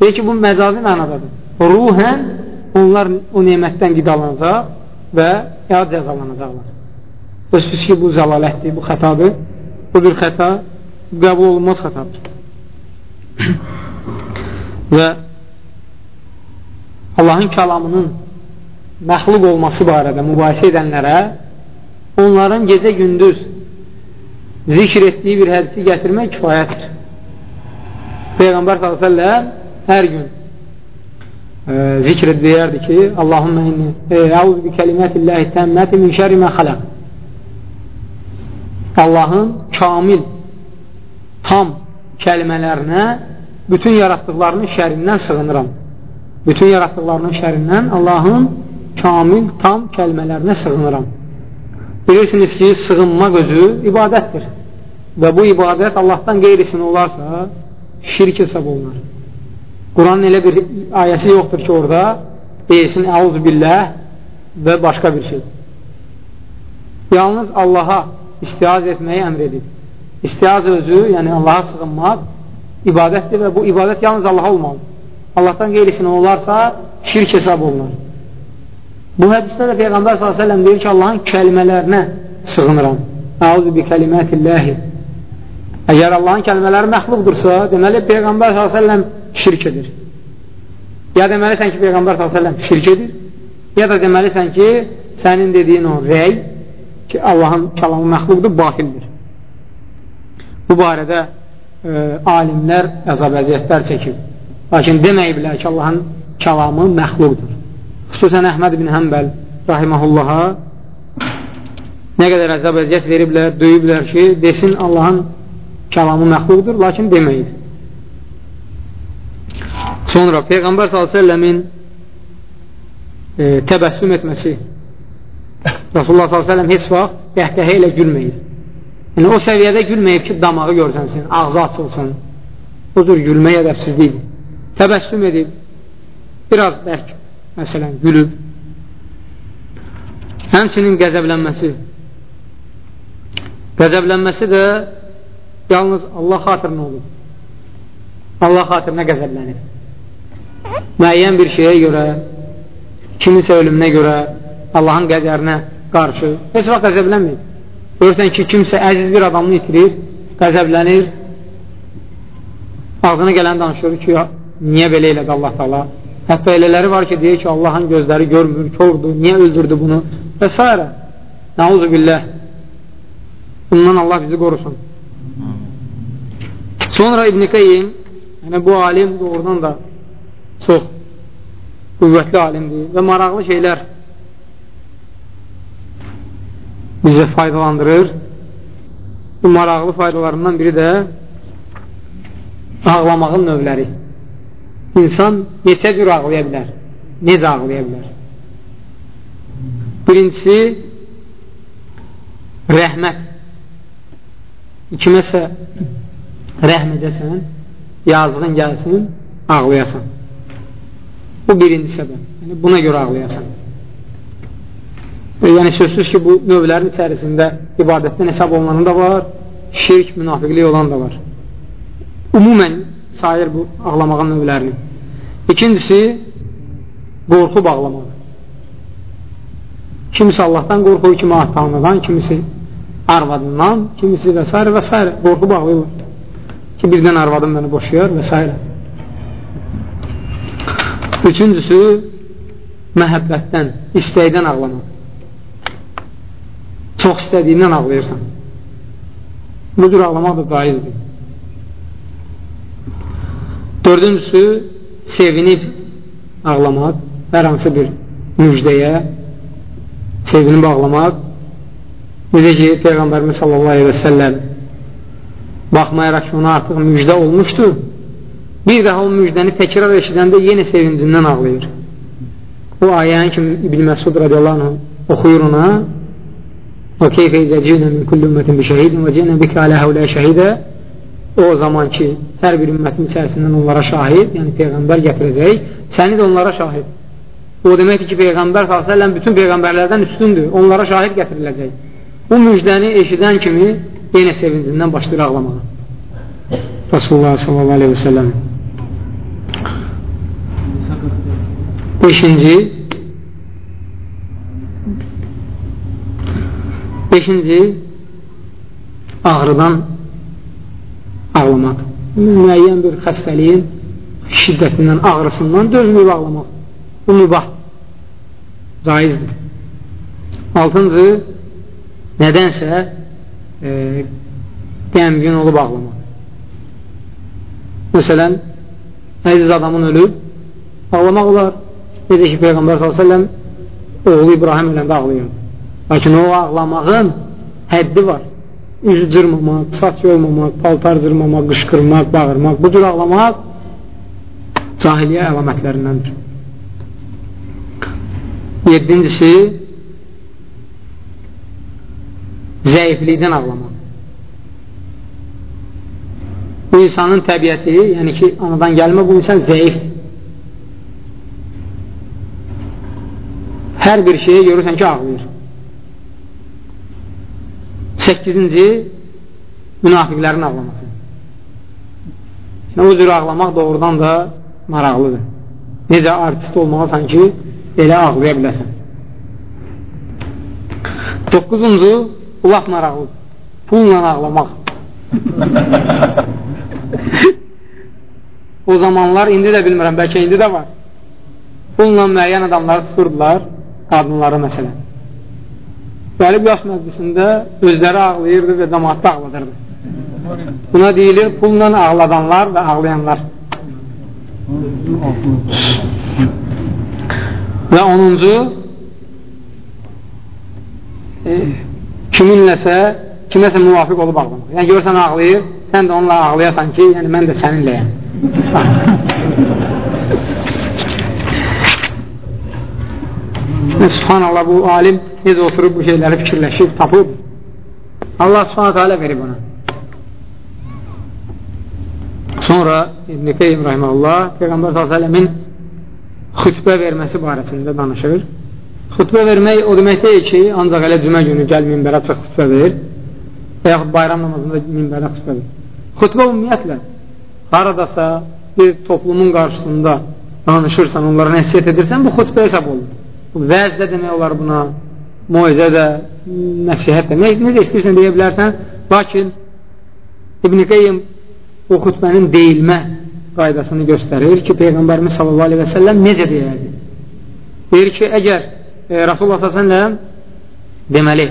Deyir ki, bu məcazi mənadadır. Ruhən onlar o nemətdən qidalanacaq və ya cəzalanacaqlar. Sözsüz ki, bu zəlalətdir, bu xətadır. Bu bir xəta, qəbul olunmaz xətadır. və Allahın kəlamının məxluq olması barədə mübahisə edənlərə onların gecə-gündüz zikr etdiyi bir hədisi gətirmək kifayətdir. Peyğəmbər s.ə.v hər gün e, zikr edəyərdi ki, Allahümmə inni əuz bi kəlimətilləhi təmməti min şəri mə xaləq Allahın kamil, tam kəlmələrinə bütün yaratdıqlarının şərindən sığınıram. Bütün yaratdıqlarının şərindən Allahın kamil, tam kəlmələrinə sığınıram. Bilirsiniz ki, sığınmaq özü ibadətdir. Və bu ibadət Allahdan qeyrisin olarsa, şirk hesab olunur. Quranın elə bir ayəsi yoxdur ki, orada deyilsin, əuz billah və başqa bir şey. Yalnız Allaha istiyaz etməyi əmr edib. İstiyaz özü, yəni Allaha sığınmaq ibadətdir və bu ibadət yalnız Allaha olmalıdır. Allahdan qeyrisinə olarsa, şirk hesab olunur. Bu hədisdə də Peyğəmbər s.ə.v deyir ki, Allahın kəlmələrinə sığınıram. Əuzu bi kəlimətilləhi. Əgər Allahın kəlmələri məxluqdursa, deməli Peyğəmbər s.ə.v şirk edir. Ya deməlisən ki, Peyğəmbər s.ə.v şirk edir, ya da deməlisən ki, sənin dediyin o rəy, ki, Allahın kəlamı məxluqdur, batildir. Bu barədə e, alimlər əzab əziyyətlər çəkib. Lakin deməyiblər ki, Allahın kəlamı məxluqdur. Xüsusən Əhməd ibn Həmbəl rahiməhullaha nə qədər əzab əziyyət veriblər, döyüblər ki, desin Allahın kəlamı məxluqdur, lakin deməyib. Sonra Peyğəmbər s.ə.v-in e, təbəssüm etməsi Rasulullah s.ə.v heç vaxt qəhqəhə ilə gülməyib. Yəni, o səviyyədə gülməyib ki, damağı görsənsin, ağzı açılsın. Cür gülmək ədəbsizlikdir. Təbəssüm edib, biraz bərk, məsələn, gülüb. Həmçinin qəzəblənməsi. Qəzəblənməsi də yalnız Allah xatirinə olur. Allah xatirinə qəzəblənir. Müəyyən bir şeyə görə, kimisə ölümünə görə, Allahın qədərinə qarşı heç vaxt qəzəblənmir. Görürsən ki, kimsə əziz bir adamını itirir, qəzəblənir, ağzına gələn danışır ki, niyə belə elədi Allah tala? Hətta elələri var ki, deyir ki, Allahın gözləri görmür, kordur, niyə öldürdü bunu və s. Nəuzu billah. Bundan Allah bizi qorusun. Sonra İbn-i Qeyyim, yəni bu alim doğrudan da çox qüvvətli alimdir və maraqlı şeylər bizə faydalandırır. Bu maraqlı faydalarından biri də ağlamağın növləri. İnsan neçə cür ağlaya bilər? Necə ağlaya bilər? Birincisi, rəhmət. Kiməsə rəhm edəsən, yazığın gəlsin, ağlayasan. Bu birinci səbəb. Yəni, buna görə ağlayasan. Yəni sözsüz ki, bu növlərin içərisində ibadətdən hesab olunanı da var, şirk, münafiqlik olan da var. Ümumən sayır bu ağlamağın növlərini. İkincisi, qorxub ağlamaq. Kimisi Allahdan qorxur, kimi atanıdan, kimisi arvadından, kimisi və s. və s. qorxub ağlayır. Ki, birdən arvadım məni boşuyar və s. Üçüncüsü, məhəbbətdən, istəkdən ağlamaq çox istədiyindən ağlayırsan. Bu cür ağlamaq da caizdir. Dördüncüsü, sevinib ağlamaq, hər hansı bir müjdəyə sevinib ağlamaq, necə ki, Peyğəmbərimiz sallallahu aleyhi və səlləm baxmayaraq ki, ona artıq müjdə olmuşdu, bir daha o müjdəni təkrar eşidəndə yenə sevincindən ağlayır. O ayəni kimi İbn Məsud radiyallahu anh oxuyur ona, O keyfə izə cinə min kullu ümmətin bi şəhidin və cinə bikə alə həvlə şəhidə o zaman ki, hər bir ümmətin içərisindən onlara şahid, yəni Peyğəmbər gətirəcək, səni də onlara şahid. O deməkdir ki, Peyğəmbər s.ə.v bütün Peyğəmbərlərdən üstündür, onlara şahid gətiriləcək. Bu müjdəni eşidən kimi yenə sevincindən başlayır ağlamağa. Rasulullah sellem. Beşinci, Beşinci, ağrıdan ağlamaq. Müəyyən bir xəstəliyin şiddətindən, ağrısından dözməyib ağlamaq. Bu mübah. caizdir. Altıncı, nədənsə e, qəmgin olub ağlamaq. Məsələn, əziz adamın ölüb, ağlamaq olar. Necə ki, Peyğəmbər s.ə.v oğlu İbrahim öləndə ağlayır. Lakin o ağlamağın həddi var. Üz cırmamaq, saç yolmamaq, paltar cırmamaq, qışqırmaq, bağırmaq. Bu cür ağlamaq cahiliyə əlamətlərindəndir. Yedincisi, zəiflikdən ağlamaq. Bu insanın təbiəti, yəni ki, anadan gəlmə bu insan zəifdir. Hər bir şeyi görürsən ki, ağlayır. 8-ci münafiqlərin ağlaması. Yəni, o cür ağlamaq doğrudan da maraqlıdır. Necə artist olmalısan ki, elə ağlaya biləsən. 9-cu, ulaq maraqlıdır. Pulla ağlamaq. o zamanlar, indi də bilmirəm, bəlkə indi də var. Pulla müəyyən adamları tuturdular, qadınları məsələn. Gəlib yaş məclisində özləri ağlayırdı və cəmaatda ağladırdı. Buna deyilir pulla ağladanlar və ağlayanlar. Və 10-cu e, kiminləsə kiməsə müvafiq olub ağlamaq. Yəni görsən ağlayır, sən də onunla ağlayasan ki, yəni mən də səninləyəm. Subhanallah bu alim necə oturub bu şeyləri fikirləşib, tapıb. Allah subhanətə alə verib ona. Sonra İbn-i Qeym Rahiməllah Peyğəmbər s.ə.v-in xütbə verməsi barəsində danışır. Xütbə vermək o demək deyil ki, ancaq elə cümə günü gəl minbərə çıx xütbə ver və yaxud bayram namazında minbərə xütbə ver. Xütbə ümumiyyətlə haradasa bir toplumun qarşısında danışırsan, onlara nəsiyyət edirsən, bu xütbə hesab olur. Vəz də demək olar buna, moizə də, nəsihət də, necə istəyirsən deyə bilərsən, lakin İbn-i Qeyyim o xütbənin deyilmə qaydasını göstərir ki, Peyğəmbərimiz səlləm necə deyərdi? Deyir ki, əgər e, Rasulullah sallallahu deməli,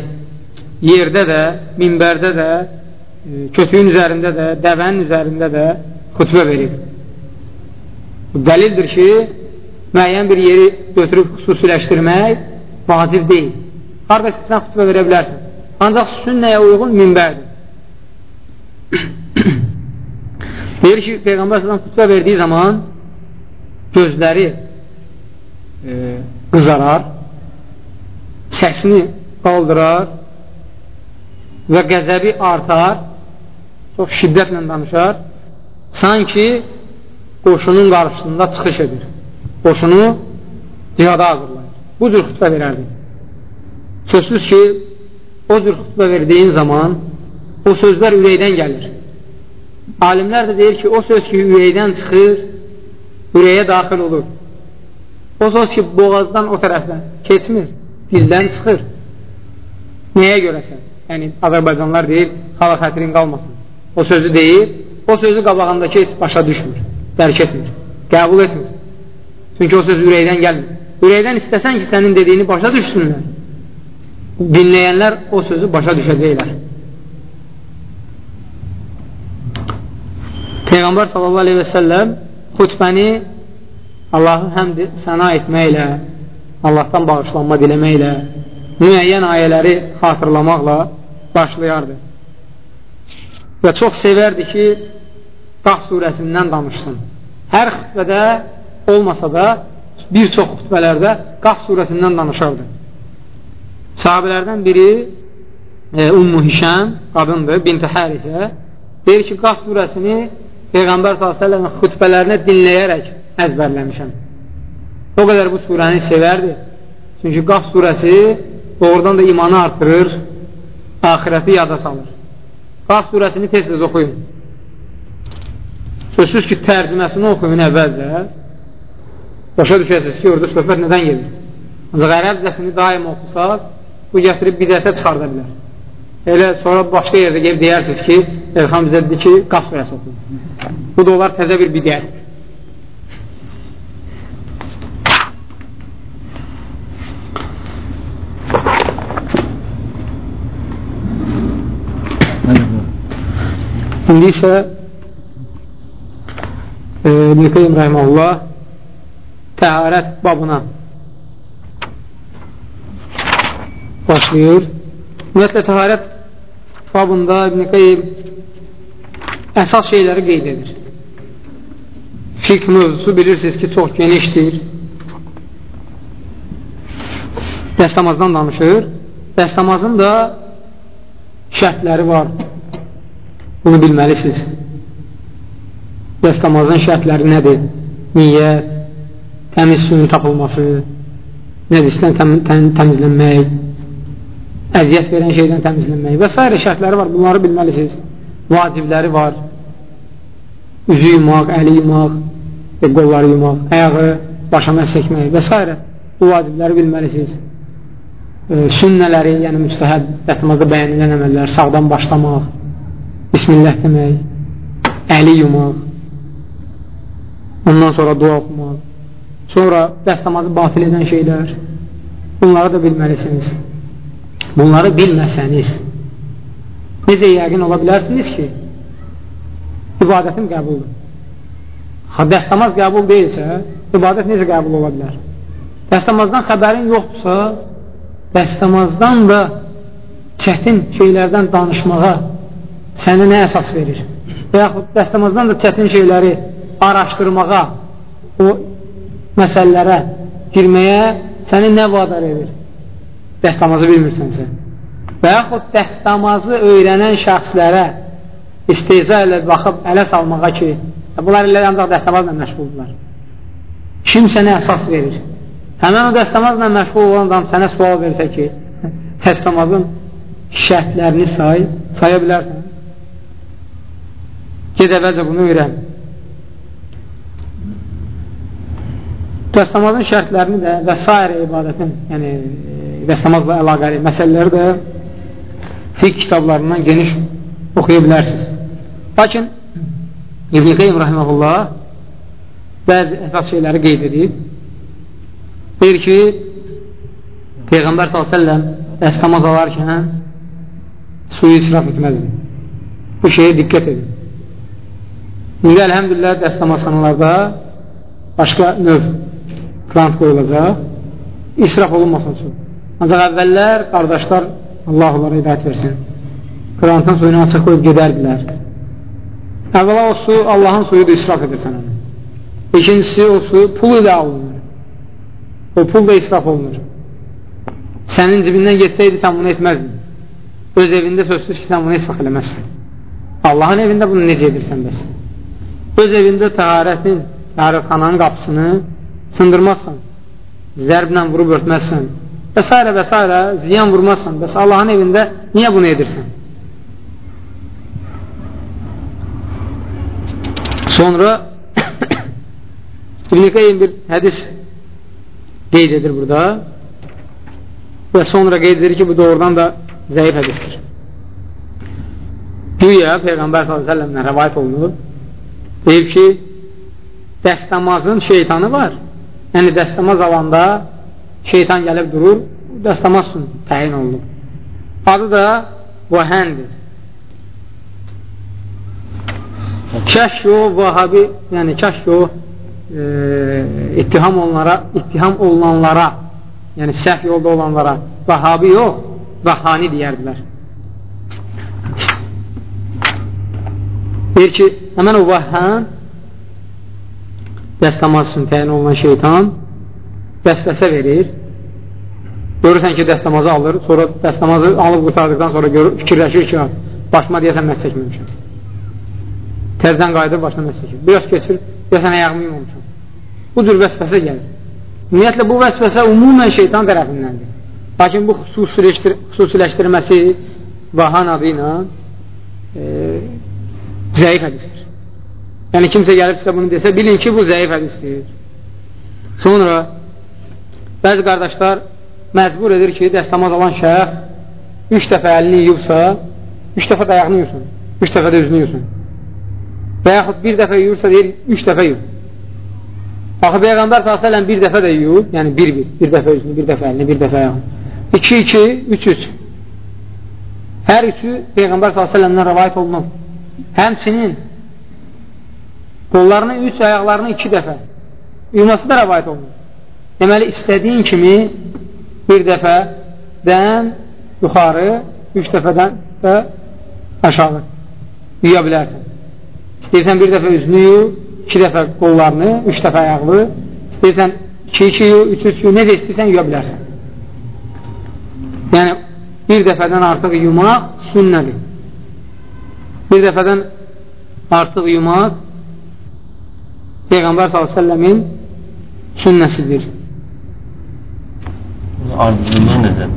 yerdə də, minbərdə də, e, kötüyün üzərində də, dəvənin üzərində də xütbə verir. Dəlildir ki, müəyyən bir yeri götürüb xüsusiləşdirmək vacib deyil. Harada istəsən xütbə verə bilərsən. Ancaq sünnəyə uyğun minbərdir. Deyir ki, Peyğəmbər s.ə.v xütbə verdiyi zaman gözləri e, qızarar, səsini qaldırar və qəzəbi artar, çox şiddətlə danışar, sanki qoşunun qarşısında çıxış edir. Qoşunu cihada hazırlayır. Bu cür xütbə verərdi. Sözsüz ki, o cür xütbə verdiyin zaman o sözlər ürəkdən gəlir. Alimlər də deyir ki, o söz ki, ürəkdən çıxır, ürəyə daxil olur. O söz ki, boğazdan o tərəfdən keçmir, dildən çıxır. Nəyə görəsən? Yəni, Azərbaycanlar deyir, xala xətrin qalmasın. O sözü deyir, o sözü qabağındakı heç başa düşmür, dərk etmir, qəbul etmir. Çünki o söz ürəkdən gəlmir. Ürəkdən istəsən ki, sənin dediyini başa düşsünlər. Dinləyənlər o sözü başa düşəcəklər. Peyğəmbər sallallahu aleyhi və səlləm xütbəni Allahı həmd səna etməklə, Allahdan bağışlanma diləməklə, müəyyən ayələri xatırlamaqla başlayardı. Və çox sevərdi ki, Qaf surəsindən danışsın. Hər xütbədə olmasa da, bir çox xütbələrdə Qaf surəsindən danışardı. Sahabələrdən biri e, Ummu Hişəm, qadındır, binti Hərisə, deyir ki, Qaf surəsini Peyğəmbər s.ə.v xütbələrini dinləyərək əzbərləmişəm. O qədər bu surəni sevərdi. Çünki Qaf surəsi doğrudan da imanı artırır, ahirəti yada salır. Qaf surəsini tez-tez oxuyun. Sözsüz ki, tərcüməsini oxuyun əvvəlcə. Başa düşəsiniz ki, orada söhbət nədən gedir? Ancaq ərəb dəsini daim oxusaz, bu gətirib bidətə çıxarda bilər. Elə sonra başqa yerdə gəlib deyərsiniz ki, Elxan bizə dedi ki, qaf surəsi oxuyun. Bu da olar təzə bir bidət. İndi isə e, Nüqeym Rəhməlullah təharət babına başlayır. Ümumiyyətlə, təharət babında İbn-i Qeym əsas şeyləri qeyd edir. Fiqh mövzusu bilirsiniz ki, çox genişdir. Dəstəmazdan danışır. Dəstəmazın da şərtləri var. Bunu bilməlisiniz. Dəstəmazın şərtləri nədir? Niyyət, təmiz suyun tapılması, nəcisdən təm təm təmizlənmək, əziyyət verən şeydən təmizlənmək və s. şərtləri var. Bunları bilməlisiniz. Vacibləri var. Üzü yumaq, əli yumaq, qolları yumaq, ayağı başa məsəkmək və s. Bu vacibləri bilməlisiniz. E, sünnələri, yəni müstəhəb dəstəmazda bəyənilən əməllər, sağdan başlamaq, Bismillah demək, əli yumaq, ondan sonra dua oxumaq, sonra dəstəmazı batil edən şeylər, bunları da bilməlisiniz. Bunları bilməsəniz, necə yəqin ola bilərsiniz ki, ibadətim qəbuldur. Dəstəmaz qəbul deyilsə, ibadət necə qəbul ola bilər? Dəstəmazdan xəbərin yoxdursa, dəstəmazdan da çətin şeylərdən danışmağa səni nə əsas verir? Və yaxud dəstəmazdan da çətin şeyləri araşdırmağa, o məsələlərə girməyə səni nə vadar edir? Dəstəmazı bilmirsənsə. Və yaxud dəstəmazı öyrənən şəxslərə isteyza ilə baxıb ələ salmağa ki, bunlar ilə ancaq dəstəmazla məşğuldurlar. Kim sənə əsas verir? Həmən o dəstəmazla məşğul olan adam sənə sual versə ki, dəstəmazın şərtlərini say, saya bilərsən. Ged əvvəlcə bunu öyrən. Dəstəmazın şərtlərini də və s. ibadətin, yəni dəstəmazla əlaqəli məsələləri də fiqh kitablarından geniş oxuya bilərsiniz. Lakin İbn-i Qeym Rahiməhullah bəzi əsas şeyləri qeyd edib. Deyir ki, Peyğəmbər s.ə.v dəstəmaz alarkən suyu israf etməzdir. Bu şeyə diqqət edin. İndi əlhəmdülillah dəstəmazxanalarda başqa növ plant qoyulacaq, israf olunmasın su. Ancaq əvvəllər qardaşlar Allah onlara hidayət versin. Qırantın suyunu açıq qoyub gedərdilər. Əvvəla o su, Allahın suyudur, israf edirsən onu. İkincisi, o su pul ilə alınır. O pul da israf olunur. Sənin cibindən getsəydi, sən bunu etməzdin. Öz evində sözsüz ki, sən bunu heç vaxt eləməzsən. Allahın evində bunu necə edirsən bəs? Öz evində təharətin, təharətxananın qapısını sındırmazsan, zərblə vurub örtməzsən və s. və s. ziyan vurmazsan, bəs Allahın evində niyə bunu edirsən? Sonra İbn-i Qeym bir hədis qeyd edir burada və sonra qeyd edir ki, bu doğrudan da zəif hədisdir. Güya Peyğəmbər s.ə.v-lə rəvayət olunur. Deyib ki, dəstəmazın şeytanı var. Yəni, dəstəmaz alanda şeytan gəlib durur, dəstəmaz üçün təyin olunur. Adı da vəhəndir. Kəşk o, vahabi, yəni kəşk o, e, ittiham onlara, ittiham olunanlara, yəni səhv yolda olanlara, vahabi yox, vahani deyərdilər. Deyir ki, həmən o vahhan dəstəmaz üçün təyin olunan şeytan vəsvəsə verir. Görürsən ki, dəstəmazı alır, sonra dəstəmazı alıb qurtardıqdan sonra görür, fikirləşir ki, başıma deyəsən məhz çəkməmişəm. Təzdən qayıdır, başına məhz çəkir. Biraz keçir, deyəsən ayağımı yumammışam. Bu cür vəsvəsə gəlir. Ümumiyyətlə, bu vəsvəsə umumən şeytan tərəfindəndir. Lakin bu xüsusiləşdir xüsusiləşdirməsi vahan adı ilə e, zəif hədisdir. Yəni, kimsə gəlib sizə bunu desə, bilin ki, bu zəif hədisdir. Sonra, bəzi qardaşlar məcbur edir ki, dəstəmaz alan şəxs üç dəfə əlini yuyubsa, üç dəfə də ayağını yuyusun, üç dəfə də üzünü yuyusun. Və yaxud bir dəfə yuyursa, deyir, üç dəfə yuyub. Axı, Peyğəmbər s.ə.v bir dəfə də yuyub, yəni bir-bir, bir dəfə üzünü, bir dəfə əlini, bir dəfə ayağını. 2-2, 3-3. Hər üçü Peyğəmbər s.ə.v-dən rəvayət olunub. həmçinin qollarını üç, ayaqlarını iki dəfə yuması da rəvayət olunur. Deməli, istədiyin kimi bir dəfədən yuxarı, üç dəfədən və aşağı yuya bilərsən. İstəyirsən bir dəfə üzünü yu, iki dəfə qollarını, üç dəfə ayaqlı, istəyirsən iki-iki yu, üç-üç yu, necə istəyirsən yuya bilərsən. Yəni, bir dəfədən artıq yumaq sünnədir. Bir dəfədən artıq yumaq Peyğəmbər s.ə.v-in sünnəsidir. Ardıcılığı nədir?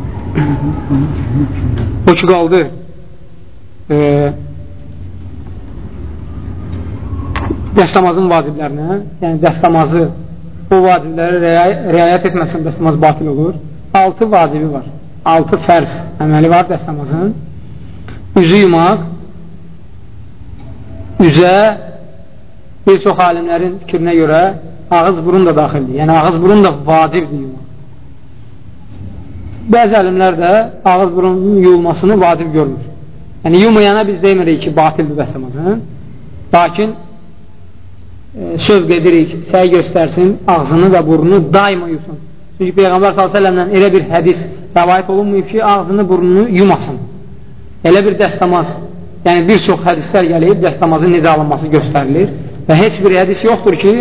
O ki qaldı e, dəstəmazın vaciblərinə, yəni dəstəmazı o vacibləri riayət etməsin dəstəmaz batil olur. 6 vacibi var. 6 fərz əməli var dəstəmazın. Üzü yumaq, üzə bir çox alimlərin fikrinə görə ağız burun da daxildir. Yəni ağız burun da vacibdir yumaq. Bəzi alimlər də ağız burunun yuyulmasını vacib görmür. Yəni yumayana biz demirik ki, batildir dəstəmazın. Lakin e, sövq edirik, səy göstərsin, ağzını və burnunu daima yusun. Çünki Peyğəmbər s.ə.vələ elə bir hədis rəvayət olunmayıb ki, ağzını, burnunu yumasın. Elə bir dəstəmaz, yəni bir çox hədislər gəlib, dəstəmazın necə alınması göstərilir və heç bir hədis yoxdur ki,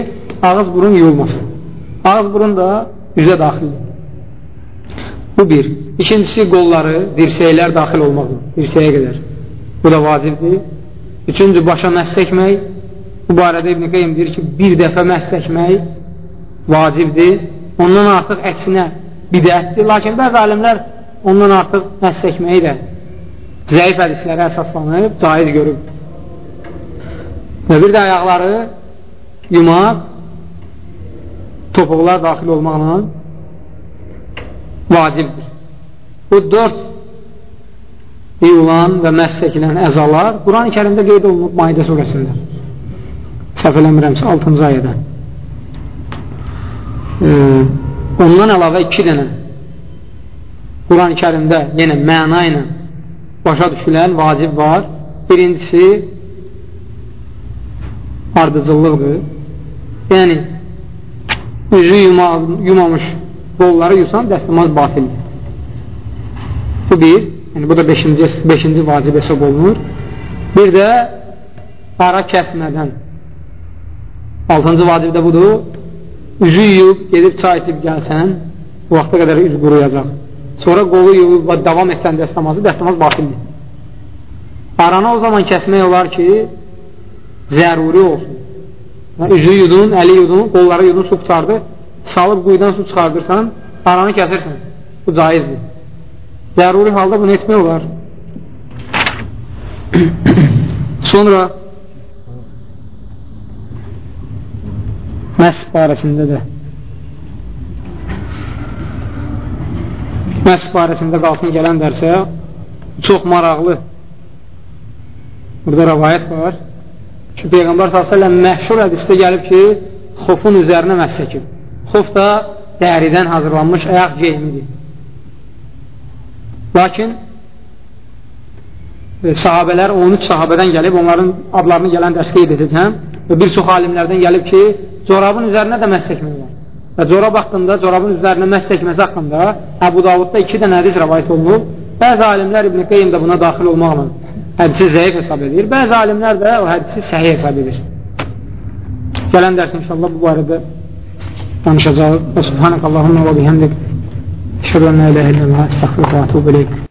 ağız, burun yuyulmasın. Ağız, burun da üzə daxildir. Bu bir. İkincisi, qolları, dirsəklər daxil olmaqdır, dirsəyə qədər. Bu da vacibdir. Üçüncü, başa məhs çəkmək. Bu barədə İbn-i Qeym deyir ki, bir dəfə məhs çəkmək vacibdir. Ondan artıq əksinə bidətdir. Lakin bəzi alimlər ondan artıq məhs çəkməyi də zəif hədislərə əsaslanıb, caiz görüb. Və bir də ayaqları yumaq, topuqlar daxil olmaqla vacibdir. Bu dörd yuyulan və məhz çəkilən əzalar Quran-ı kərimdə qeyd olunub Maidə surəsində. Səhv eləmirəmsə 6-cı ayədə. E, ondan əlavə iki dənə Quran-ı kərimdə yenə məna ilə başa düşülən vacib var. Birincisi ardıcıllıqdır. Yəni, üzü yuma, yumamış qolları yusan dəstəmaz batildir. Bu bir, yəni bu da beşinci, beşinci vacib hesab olunur. Bir də ara kəsmədən. Altıncı vacib də budur. Üzü yuyub, gedib çay itib gəlsən, bu vaxta qədər üz quruyacaq. Sonra qolu yuyub və davam etsən dəstəmazı, dəstəmaz batildir. Aranı o zaman kəsmək olar ki, zəruri olsun. Üzü yudun, əli yudun, qolları yudun, su qutardı, salıb quyudan su çıxardırsan, aranı kəsirsən. Bu caizdir. Zəruri halda bunu etmək olar. Sonra məsb barəsində də məsb barəsində qalsın gələn dərsə çox maraqlı burada rəvayət var ki, Peyğəmbər s.ə.v məhşur hədisdə gəlib ki, xofun üzərinə məhz çəkib. Xof da dəridən hazırlanmış əyaq geyimidir. Lakin e, sahabələr, 13 sahabədən gəlib, onların adlarını gələn dərs qeyd edəcəm və bir çox alimlərdən gəlib ki, corabın üzərinə də məhz çəkmək var. Və corab haqqında, corabın üzərinə məhz çəkməsi haqqında Əbu Davudda iki dənə hədis rəvayət olunub. Bəzi alimlər İbn-i Qeym də buna daxil olmaqla hədisi zəif hesab edir. Bəzi alimlər də o hədisi səhih hesab edir. Gələn dərs inşallah bu barədə danışacaq. Və subhanək Allahumma və bihəmdik. Şəbən lə ilə illə və əstəxfirə və atubu iləyik.